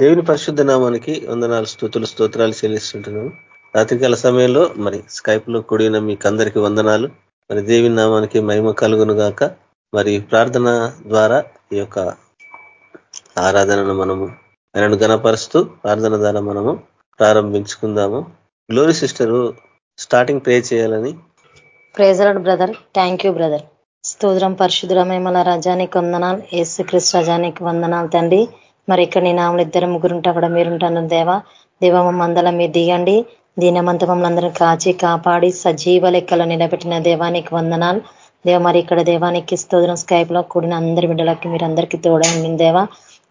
దేవుని పరిశుద్ధ నామానికి వందనాలు స్థుతులు స్తోత్రాలు చెల్లిస్తుంటున్నాము. రాత్రికాల సమయంలో మరి స్కైప్లో కూడిన మీకు అందరికీ వందనాలు. మరి దేవుని నామానికి మహిమ కలుగును గాక. మరి ప్రార్థన ద్వారా ఈ యొక్క ఆరాధనను మనము ఆయనను గణపరుస్తూ ప్రార్థన ద్వారా మనము ప్రారంభించుకుందాము. గ్లోరీ సిస్టరు స్టార్టింగ్ ప్రే చేయాలని. Praise the Lord brother thank you brother. స్తోత్రం పరిశుద్ధమేమల రజానికి వందనాలు ఏసు క్రిస్ రజానికి వందనాలు తండ్రి. మరి ఇక్కడ నీ నామలు ఇద్దరు ముగ్గురుంటే అక్కడ మీరుంటాను దేవా. దేవ మందల మీరు దిగండి. దీనమంత మమ్మల్ని అందరం కాచి కాపాడి సజీవ లెక్కలో నిలబెట్టిన దేవానికి వందనాలు. దేవ మరి ఇక్కడ దేవానికి స్తోదనం స్కైప్లో కూడిన అందరి బిడ్డలకి మీరు అందరికీ తోడండి దేవా.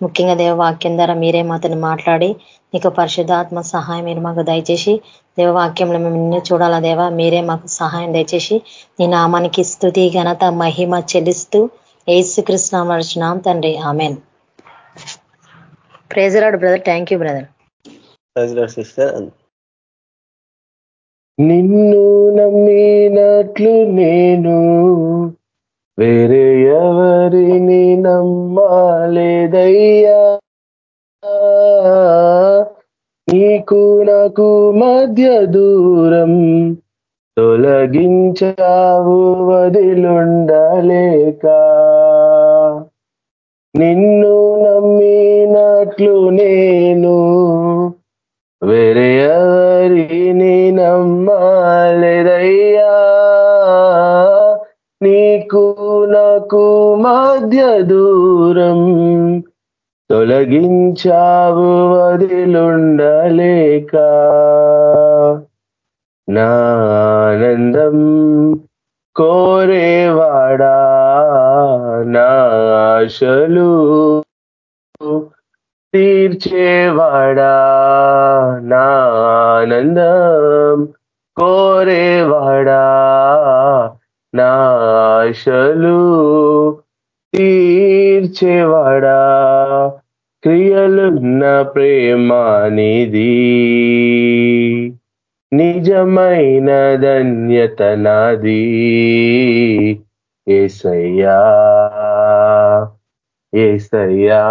ముఖ్యంగా దేవ వాక్యం ద్వారా మీరే మాతను మాట్లాడి నీకు పరిశుద్ధాత్మ సహాయం మీరు మాకు దయచేసి దేవవాక్యంలో మేము నిన్ను చూడాలా దేవా. మీరే మాకు సహాయం దయచేసి నీ నామానికి స్థుతి ఘనత మహిమ చెల్లిస్తూ ఏసుకృష్ణ నడిచినాం తండ్రి. Amen. Praise the Lord brother thank you brother sister నిన్ను నమ్మినట్లు నేను వేరే ఎవరిని నమ్మాలేదయ్యా. నీకు నాకు మధ్య దూరం తొలగించావు వదిలుండలేక. నిన్ను నమ్మినట్లు నేను. వేరే ఎవరిని నమ్మాలేదయ్యా. నీకు నాకు మధ్య దూరం తొలగించావు వదిలుండలేక. నా ఆనందం కోరేవాడా నా ఆశలు? తీర్చేవాడా నానందం కోరేవాడా నాశలు తీర్చేవాడా? క్రియలున్న ప్రేమానిది నిజమైన ధన్యత నాది? ఏసయ్యా ఏసయ్యా.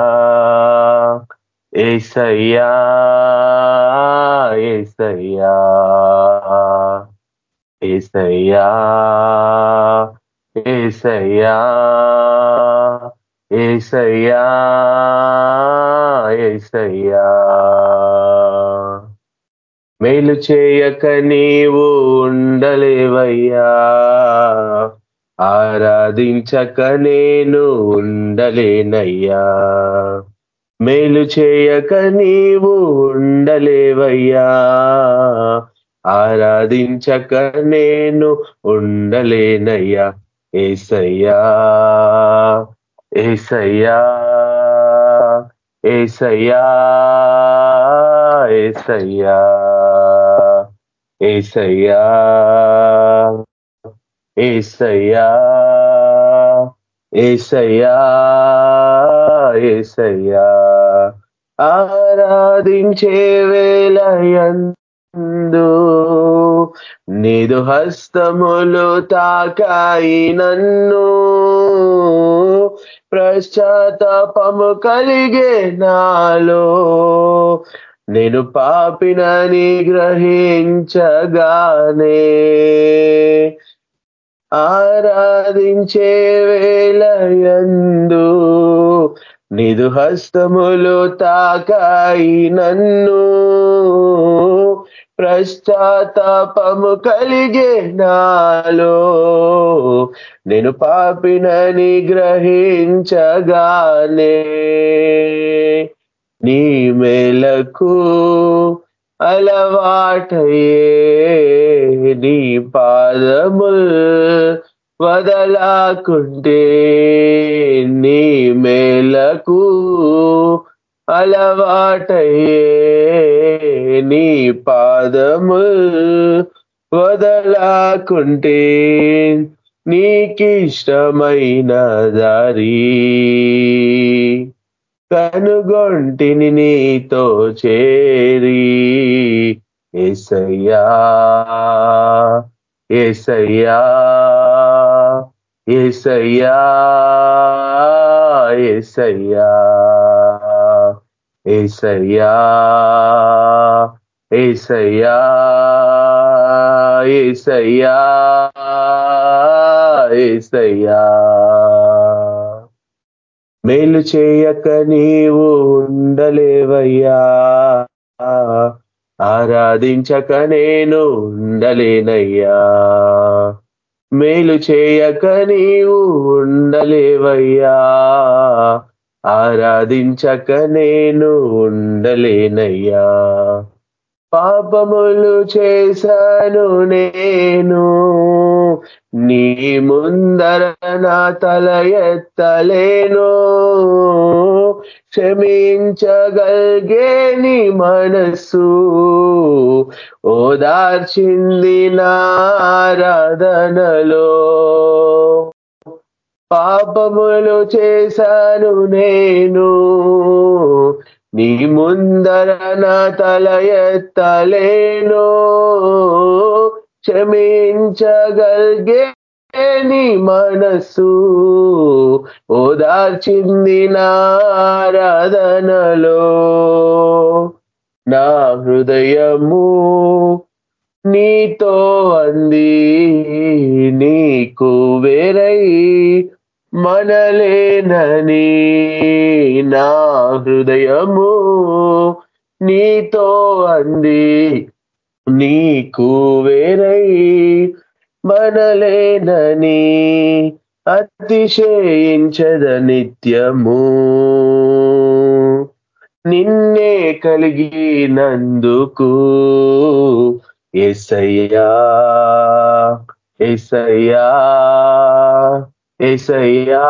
ఏసయ్యా ఏసయ్యా ఏసయ్యా ఏసయ్యా ఏసయ్యా. ఏసయ్యా మేలు చేయక నీవు ఉండలేవయ్యా. ఆరాధించక నేను ఉండలేనయ్యా. మేలు చేయక నీవు ఉండలేవయ్యా. ఆరాధించక నేను ఉండలేనయ్యా. ఏసయ్యా ఏసయ్యా ఏసయ్యా ఏసయ్యా ఏసయ్యా ఏసయ్యా ఏసయ్యా. ఏసయ్యా ఆరాధించే వేలయందు నిదు హస్తములు తాకాయి నన్ను. పశ్చాత్తాపము కలిగే నాలో నేను పాపినని గ్రహించగానే ఆరాధించే వేళయందు నిదు హస్తములు తాకాయి నన్ను. ప్రశ్చాతాపము కలిగే నాలో నేను పాపినని గ్రహించగానే నీ మేలకు అలవాటయే నీ పాదముల్ వదలాకుంటే నీ మేలకు అలవాటయే నీ పాదము వదలాకుంటే నీకిష్టమైన దారి. కనుగొంటిని నీతో చేరి ఎసయ్యా ఎసయ్యా ఎసయ్యా ఎసయ్యా ఏసయ్యా ఏసయ్యా ఏసయ్యా ఏసయ్యా. మేలు చేయక నీవు ఉండలేవయ్యా. ఆరాధించక నేను ఉండలేనయ్యా. మేలు చేయక నీవు ఉండలేవయ్యా. ఆరాధించక నేను ఉండలేనయ్యా. పాపములు చేశాను నేను. నీ ముందర నా తల ఎత్తలేను క్షమించగలిగే నీ మనసు ఓదార్చింది నారాధనలో. పాపములు చేశాను నేను నీ ముందర నా తల ఎత్తలేను క్షమించగలిగే నీ మనసు. ఓదార్చింది నారాధనలో నా హృదయము నీతో అంది నీకు వేరై మనలేనని. నా హృదయము నీతో అంది నీకు వేరై మనలేనని అతిశయించద నిత్యము. నిన్నే కలిగినందుకు ఎసయ్యా ఎసయ్యా ఎసయ్యా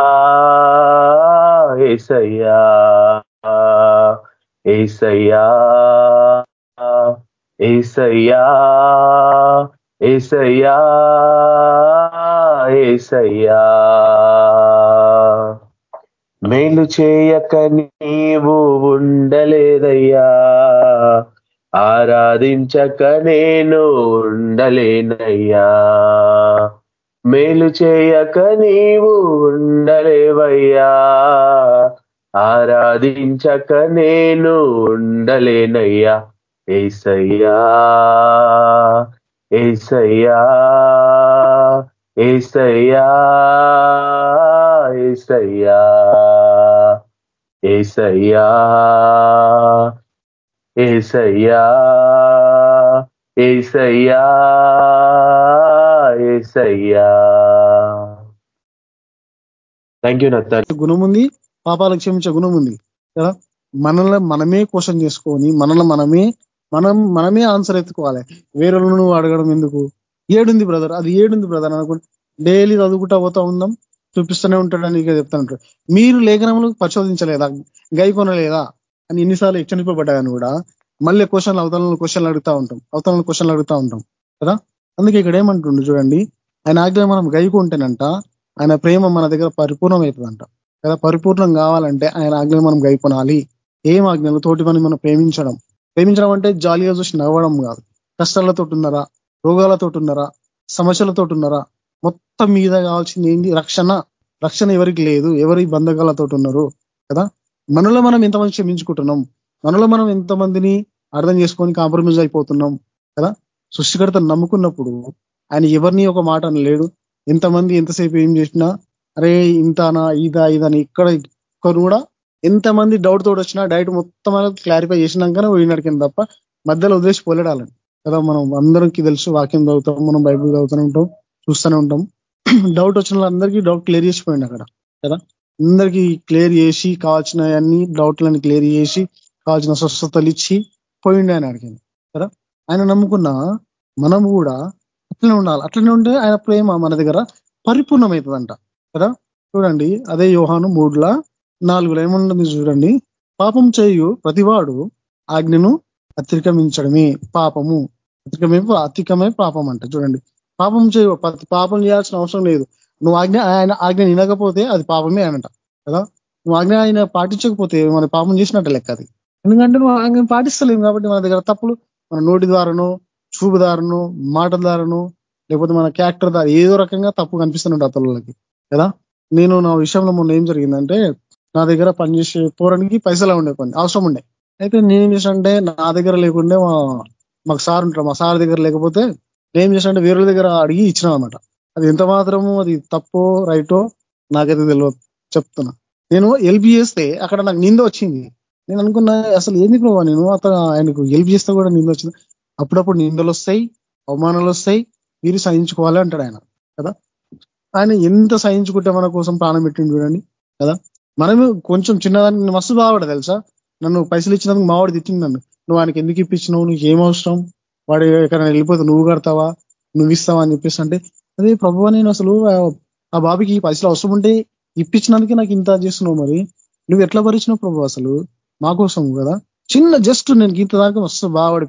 ఎసయ్యా ఎసయ్యా ఏసయ్యా ఏసయ్యా ఏసయ్యా. మేలు చేయక నీవు ఉండలేదయ్యా. ఆరాధించక నేను ఉండలేనయ్యా. మేలు చేయక నీవు ఉండలేవయ్యా. ఆరాధించక నేను ఉండలేనయ్యా. ఏసయ్యా ఏసయ్యా ఏసయ్యా ఏసయ్యా ఏసయ్యా ఏసయ్యా ఏసయ్యా ఏసయ్యా. థ్యాంక్ యూ నత్త గుణం ఉంది పాపాలకు క్షమించే గుణం ఉంది కదా? మనల్ని మనమే క్వశ్చన్ చేసుకొని మనల్ని మనమే మనం మనమే ఆన్సర్ ఎత్తుకోవాలి. వేరే నువ్వు అడగడం ఎందుకు? ఏడుంది బ్రదర్ అది ఏడుంది బ్రదర్ అనుకుంటే డైలీ చదువుకుంటా పోతా ఉందాం చూపిస్తూనే ఉంటాడని ఇక చెప్తాను మీరు లేఖనములు పరిశోధించలేదా? గైకొనలేదా అని ఎన్నిసార్లు హెచ్చరింపబడ్డాయని కూడా మళ్ళీ క్వశ్చన్లు అవతలను క్వశ్చన్లు అడుగుతా ఉంటాం. అవతలను క్వశ్చన్లు అడుగుతా ఉంటాం. కదా? అందుకే ఇక్కడ ఏమంటుండు చూడండి ఆయన ఆజ్ఞ మనం గైకుంటేనంట ఆయన ప్రేమ మన దగ్గర పరిపూర్ణం అవుతుందంట కదా? పరిపూర్ణం కావాలంటే ఆయన ఆజ్ఞలు మనం గైకొనాలి. ఏం ఆజ్ఞలు? తోటి పని మనం ప్రేమించడం. ప్రేమించడం అంటే జాలీగా చూసి నవ్వడం కాదు. కష్టాలతో ఉన్నారా రోగాలతో ఉన్నారా సమస్యలతో ఉన్నారా మొత్తం మీద కావాల్సింది ఏంటి? రక్షణ. రక్షణ ఎవరికి లేదు? ఎవరి బంధకాలతో ఉన్నారు కదా? మనలో మనం ఎంతమంది క్షమించుకుంటున్నాం? మనలో మనం ఎంతమందిని అర్థం చేసుకొని కాంప్రమైజ్ అయిపోతున్నాం? కదా? సృష్టికర్త నమ్ముకున్నప్పుడు ఆయన ఎవరిని ఒక మాట అనలేడు. ఎంతమంది ఎంతసేపు ఏం చేసినా అరే ఇంతనా ఇదా ఇదని ఇక్కడ ఒక్కరు కూడా ఎంతమంది డౌట్ తోటి వచ్చినా డైట్ మొత్తం క్లారిఫై చేసినాకనే పోయినాడికి తప్ప మధ్యలో వదిలేసి పోలేడాలని కదా మనం అందరికీ తెలుసు వాక్యం చదువుతాం మనం బైబుల్ చదువుతూనే ఉంటాం చూస్తూనే ఉంటాం. డౌట్ వచ్చిన అందరికీ డౌట్ క్లియర్ చేసిపోయింది అక్కడ. కదా అందరికీ క్లియర్ చేసి కావాల్సిన అన్ని డౌట్లను క్లియర్ చేసి కావాల్సిన స్వస్థతలు ఇచ్చి పోయిండే ఆయన అడిగింది కదా ఆయన నమ్ముకున్న మనం కూడా అట్లనే ఉండాలి. అట్లనే ఉంటే ఆయన ప్రేమ మన దగ్గర పరిపూర్ణమవుతుందంట. కదా చూడండి అదే యోహాను మూడులా నాలుగులో ఏముంటుంది చూడండి. పాపం చేయు ప్రతివాడు ఆజ్ఞను అతిక్రమించడమే పాపము. అతిక్రమే అతికమే పాపం అంట చూడండి. పాపం చేయు పాపం చేయాల్సిన అవసరం లేదు. నువ్వు ఆజ్ఞ ఆయన ఆజ్ఞ వినకపోతే అది పాపమే అనంట కదా? నువ్వు ఆజ్ఞ ఆయన పాటించకపోతే మన పాపం చేసినట్టు లెక్క అది. ఎందుకంటే నువ్వు ఆజ్ఞ పాటిస్తలేము కాబట్టి మన దగ్గర తప్పులు మన నోటి ద్వారాను చూపు ద్వారాను మాటల ద్వారాను లేకపోతే మన క్యారెక్టర్ ద్వారా ఏదో రకంగా తప్పు కనిపిస్తున్నట్టు అతలకి కదా? నేను నా విషయంలో మొన్న ఏం జరిగిందంటే నా దగ్గర పనిచేసే పోరానికి పైసలు ఉండే కొన్ని అవసరం ఉండే. అయితే నేనేం ఏం అంటే నా దగ్గర లేకుండే మా మాకు సార్ ఉంటారు మా సార్ దగ్గర లేకపోతే నేను ఏం అంటే వేరే దగ్గర అడిగి ఇచ్చిన అనమాట. అది ఎంత మాత్రము అది తప్పో రైటో నాకైతే తెలియదు చెప్తున్నా. నేను ఎల్బి చేస్తే అక్కడ నాకు నింద వచ్చింది. నేను అనుకున్నా అసలు ఏంది ప్రభావ నేను? అతను ఆయనకు ఎల్బి చేస్తే కూడా నింద వచ్చింది. అప్పుడప్పుడు నిందలు వస్తాయి అవమానాలు వస్తాయి మీరు సహించుకోవాలి అంటాడు ఆయన కదా? ఆయన ఎంత సహించుకుంటే మన కోసం ప్రాణం పెట్టింది చూడండి కదా? మనము కొంచెం చిన్నదానికి మస్తు బావాడు తెలుసా? నన్ను పైసలు ఇచ్చినందుకు మావాడు తిట్టింది నన్ను. నువ్వు ఆయనకి ఎందుకు ఇప్పించినావు? నీకు ఏం అవసరం? వాడు ఎక్కడైనా వెళ్ళిపోతే నువ్వు కడతావా? నువ్వు ఇస్తావా అని చెప్పేసి అంటే అదే ప్రభు నేను అసలు ఆ బాబుకి పైసలు అవసరం ఉంటే ఇప్పించినందుకే నాకు ఇంత చేస్తున్నావు మరి. నువ్వు ఎట్లా భరించినావు ప్రభు అసలు? మా కోసం కదా? చిన్న జస్ట్ నేను గీత దాకా మస్తు బాగా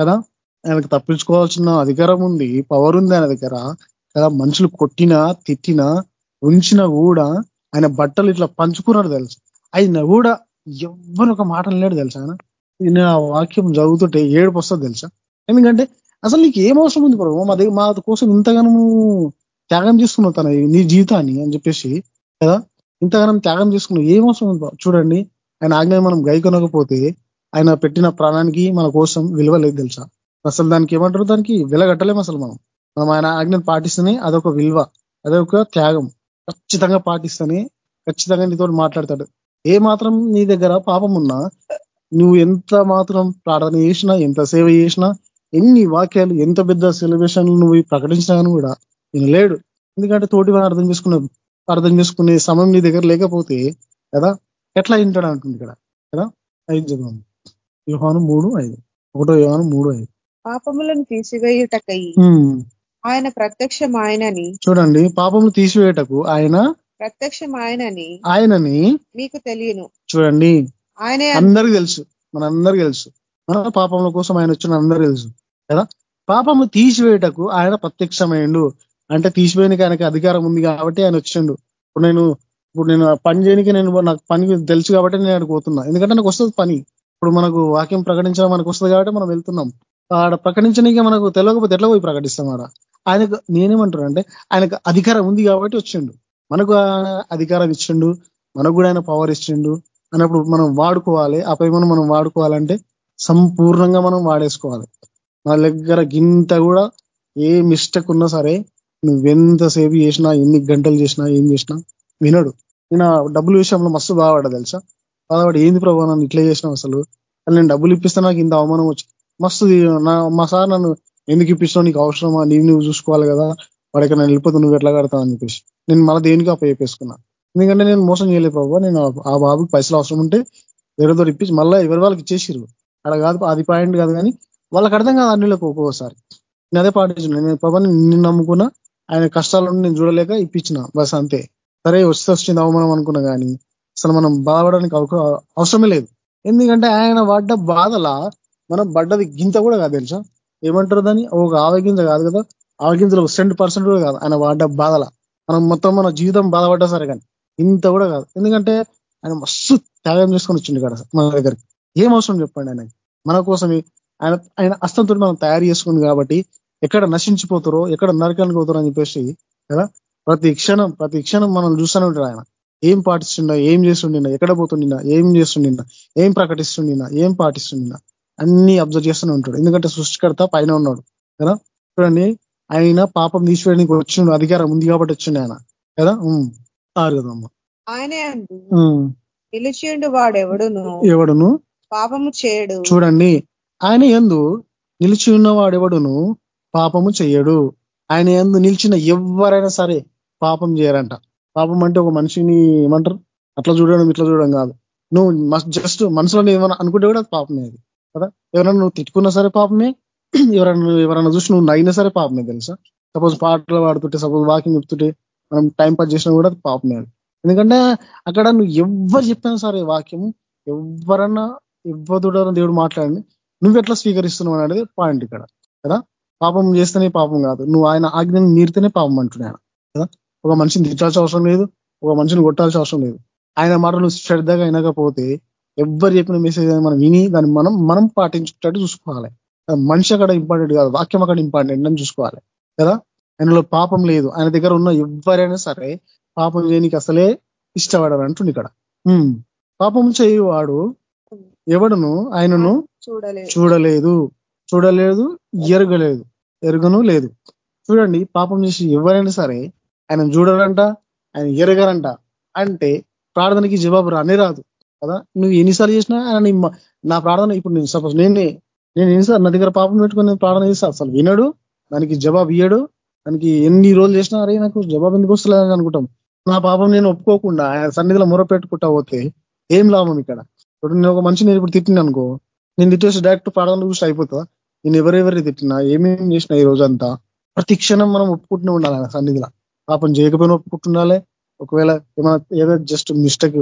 కదా? ఆయనకు తప్పించుకోవాల్సిన అధికారం ఉంది పవర్ ఉంది ఆయన దగ్గర. కదా? మనుషులు కొట్టినా తిట్టినా ఉంచినా కూడా ఆయన బట్టలు ఇట్లా పంచుకున్నాడు తెలుసు? ఆయన కూడా ఎవ్వరు ఒక మాట లేడు తెలుసా ఆయన? నేను ఆ వాక్యం చదువుతుంటే ఏడుపు వస్తుంది తెలుసా? ఎందుకంటే అసలు నీకు ఏం అవసరం ఉంది ప్రభు మా దగ్గర మా కోసం ఇంతగానము త్యాగం చేసుకున్నావు తన నీ జీవితాన్ని అని చెప్పేసి కదా? ఇంతగానం త్యాగం చేసుకున్నావు. ఏం అవసరం ఉంది చూడండి ఆయన ఆజ్ఞ మనం గైకొనకపోతే ఆయన పెట్టిన ప్రాణానికి మన కోసం విలువ లేదు తెలుసా? అసలు దానికి ఏమంటారు దానికి? విలగట్టలేము అసలు మనం. మనం ఆయన ఆజ్ఞను పాటిస్తేనే అదొక విలువ అదొక త్యాగం. ఖచ్చితంగా పాటిస్తేనే ఖచ్చితంగా నీతో మాట్లాడతాడు. ఏ మాత్రం నీ దగ్గర పాపం ఉన్నా నువ్వు ఎంత మాత్రం ప్రార్థన చేసినా ఎంత సేవ చేసినా ఎన్ని వాక్యాలు ఎంత పెద్ద సెలబ్రేషన్లు నువ్వు ప్రకటించినా కూడా నేను లేడు ఎందుకంటే తోటి అర్థం చేసుకున్న అర్థం చేసుకునే సమయం నీ దగ్గర లేకపోతే కదా ఎట్లా వింటాడు అంటుంది ఇక్కడ కదా? ఐదు చదువు యోహాను మూడు ఐదు. ఒకటో యోహాను మూడు ఐదు. పాపములను తీసివేయుటకై ఆయన ప్రత్యక్షం ఆయనని చూడండి పాపములు తీసివేయటకు ఆయన ప్రత్యక్షం ఆయనని ఆయనని మీకు తెలియను. చూడండి ఆయనే అందరికి తెలుసు మన అందరికి తెలుసు. మన పాపముల కోసం ఆయన వచ్చిన అందరికి తెలుసు కదా? పాపము తీసివేయటకు ఆయన ప్రత్యక్షమైండు అంటే తీసివేయడానికి ఆయనకి అధికారం ఉంది కాబట్టి ఆయన వచ్చిండు. ఇప్పుడు నేను ఇప్పుడు నేను పని చేయడానికి నేను నాకు పని తెలుసు కాబట్టి నేను అక్కడికి పోతున్నా. ఎందుకంటే నాకు వస్తుంది పని. ఇప్పుడు మనకు వాక్యం ప్రకటించడం మనకు వస్తుంది కాబట్టి మనం వెళ్తున్నాం. ఆడ ప్రకటించడానికి మనకు తెలియకపోతే ఎట్లా పోయి ప్రకటిస్తాం ఆడ? ఆయనకు నేనేమంటాను అంటే ఆయనకు అధికారం ఉంది కాబట్టి వచ్చిండు. మనకు అధికారం ఇచ్చిండు మనకు కూడా ఆయన పవర్ ఇచ్చిండు అన్నప్పుడు మనం వాడుకోవాలి. ఆ పై మనం మనం వాడుకోవాలంటే సంపూర్ణంగా మనం వాడేసుకోవాలి. మన దగ్గర గింత కూడా ఏ మిస్టేక్ ఉన్నా సరే నువ్వెంతసేపు చేసినా ఎన్ని గంటలు చేసినా ఏం చేసినా వినడు. నేను డబ్బుల విషయంలో మస్తు బాధపడ్డా తెలుసా? బాధపడి ఏంది ప్రభావ నన్ను ఇట్లా చేసినావు అసలు? నేను డబ్బులు ఇప్పిస్తే నాకు ఇంత అవమానం వచ్చి మస్తు నా మా సార్ నన్ను ఎందుకు ఇప్పిస్తావు? నీకు అవసరమా? నీవు నువ్వు చూసుకోవాలి కదా. వాడికి నన్ను వెళ్ళిపోతే నువ్వు ఎట్లా కడతావు అని చెప్పేసి. నేను మళ్ళీ దేనికి అప్ప చెప్పేసుకున్నా ఎందుకంటే నేను మోసం చేయలేదు ప్రభావ నేను ఆ బాబుకి పైసలు అవసరం ఉంటే ఎవరితో ఇప్పించి మళ్ళీ ఎవరి వాళ్ళకి ఇచ్చేసిరు అక్కడ కాదు అది పాయింట్ కాదు కానీ వాళ్ళకి అర్థం కాదు అన్నిలకు ఒక్కోసారి నేను అదే పాటించిన. నేను ప్రభావ నిన్ను నమ్ముకున్నా ఆయన కష్టాలను నేను చూడలేక ఇప్పించిన. బస్ అంతే. సరే వస్తే వచ్చింది అవమానం అనుకున్నా కానీ అసలు మనం బాధపడడానికి అవసరమే లేదు. ఎందుకంటే ఆయన పడ్డ బాధల మనం పడ్డది గింత కూడా కాదు తెలుసా? ఏమంటారు దాన్ని? ఒక ఆవగింజ కాదు కదా? ఆవగింజలో సెంట్ పర్సెంట్ కూడా కాదు. ఆయన వాడ బాధల. మనం మొత్తం మన జీవితం బాధపడ్డా సరే కానీ ఇంత కూడా కాదు. ఎందుకంటే ఆయన మస్తు త్యాగం చేసుకొని వచ్చింది కదా మన దగ్గరికి. ఏం అవసరం చెప్పండి ఆయన మన కోసమే. ఆయన ఆయన అస్తంతో మనం తయారు చేసుకుంది కాబట్టి ఎక్కడ నశించిపోతారో ఎక్కడ నరకానికి పోతారో అని చెప్పేసి కదా? ప్రతి క్షణం ప్రతి క్షణం మనం చూస్తూనే ఉంటాడు ఆయన. ఏం పాటిస్తుండ ఏం చేస్తుండినా ఎక్కడ పోతుండినా ఏం చేస్తుండినా ఏం ప్రకటిస్తుండినా ఏం పాటిస్తుండినా అన్ని అబ్జర్వ్ చేస్తూనే ఉంటాడు. ఎందుకంటే సృష్టికర్త పైన ఉన్నాడు. కదా? చూడండి. ఆయన పాపం తీసివేయడానికి వచ్చిండు అధికారం ఉంది కాబట్టి వచ్చిండు ఆయన. కదా? ఆరు కదమ్మా. ఆయనే నిలిచిండు వాడెవడును? ఎవడును? పాపము చేయడు. చూడండి. ఆయన ఎందు నిలిచి ఉన్నవాడెవడును పాపము చెయ్యడు. ఆయన ఎందు నిలిచిన ఎవరైనా సరే పాపం చేయరంట. పాపం అంటే ఒక మనిషిని ఏమంటారు? అట్లా చూడడం ఇట్లా చూడడం కాదు. నువ్వు జస్ట్ మనసులో ఏమైనా అనుకుంటే కూడా పాపమే అది. కదా? ఎవరైనా నువ్వు తిట్టుకున్నా సరే పాపమే. ఎవరైనా ఎవరైనా చూసి నువ్వు నైనా సరే పాపమే తెలుసా? సపోజ్ పాటలు పాడుతుంటే సపోజ్ వాకింగ్ చెప్తుంటే మనం టైం పాస్ చేసినా కూడా పాపమే ఎందుకంటే అక్కడ నువ్వు ఎవరు చెప్పినా సరే వాక్యం ఎవరన్నా ఇవ్వదుడని దేవుడు మాట్లాడండి నువ్వు ఎట్లా స్వీకరిస్తున్నావు అనేది పాయింట్ ఇక్కడ కదా? పాపం చేస్తేనే పాపం కాదు. నువ్వు ఆయన ఆజ్ఞని మీరితేనే పాపం అంటున్నాను కదా? ఒక మనిషిని తిట్టాల్సిన అవసరం లేదు ఒక మనిషిని కొట్టాల్సిన అవసరం లేదు. ఆయన మాటలు శ్రద్ధగా అయినకపోతే ఎవ్వరు చెప్పిన మెసేజ్ మనం విని దాన్ని మనం మనం పాటించేటట్టు చూసుకోవాలి. మనిషి అక్కడ ఇంపార్టెంట్ కాదు వాక్యం అక్కడ ఇంపార్టెంట్ అని చూసుకోవాలి. కదా? ఆయనలో పాపం లేదు. ఆయన దగ్గర ఉన్న ఎవరైనా సరే పాపం చేయనికి అసలే ఇష్టపడారు అంటుంది ఇక్కడ. పాపం చేయువాడు ఎవడును? ఆయనను చూడలేదు. చూడలేదు ఎరగలేదు. ఎరుగను లేదు. చూడండి పాపం చేసి ఎవరైనా సరే ఆయన చూడరంట ఆయన ఎరగరంట. అంటే ప్రార్థనకి జవాబు రానే రాదు. కదా? నువ్వు ఎన్నిసార్లు చేసినా ఆయన నా ప్రార్థన ఇప్పుడు నేను సపోజ్ నేనే నేను ఎన్నిసార్లు నా దగ్గర పాపం పెట్టుకొని నేను ప్రార్థన చేస్తా అసలు వినడు దానికి జవాబు ఇయ్యడు దానికి ఎన్ని రోజులు చేసినా అరే నాకు జవాబు ఎందుకు వస్తలేదని అనుకుంటాం. నా పాపం నేను ఒప్పుకోకుండా ఆయన సన్నిధిలో మొర పెట్టుకుంటా పోతే ఏం లాభం ఇక్కడ? ఇప్పుడు నేను ఒక మనిషి నేను ఇప్పుడు తిట్టిన అనుకో నేను తిట్టేసి డైరెక్ట్ ప్రార్థన చూసి అయిపోతా నేను ఎవరెవరి తిట్టినా ఏమేమి చేసినా ఈ రోజంతా? ప్రతి క్షణం మనం ఒప్పుకుంటూనే ఉండాలి ఆయన సన్నిధిలో. పాపం చేయకపోయినా ఒప్పుకుంటుండాలి. ఒకవేళ ఏమైనా ఏదో జస్ట్ మిస్టేక్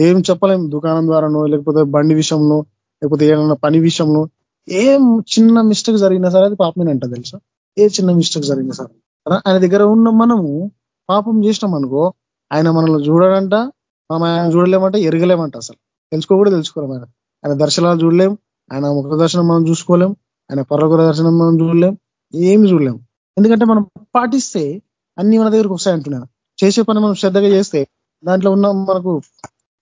ఏం చెప్పలేం దుకాణం ద్వారానో లేకపోతే బండి విషయంలో లేకపోతే ఏమైనా పని విషయంలో ఏం చిన్న మిస్టేక్ జరిగినా సరే అది పాపమేనంట తెలుసా? ఏ చిన్న మిస్టేక్ జరిగినా సరే. ఆయన దగ్గర ఉన్న మనము పాపం చేసినాం అనుకో ఆయన మనల్ని చూడడంట మనం ఆయన చూడలేమంట ఎరగలేమంట అసలు. తెలుసుకో కూడా తెలుసుకోలేం ఆయన. ఆయన దర్శనాలు చూడలేం ఆయన ముఖ దర్శనం మనం చూసుకోలేం ఆయన పర్వక దర్శనం మనం చూడలేం ఏమి చూడలేం. ఎందుకంటే మనం పాటిస్తే అన్ని మన దగ్గరకు వస్తాయంటున్నాను చేసే పని మనం శ్రద్ధగా చేస్తే దాంట్లో ఉన్న మనకు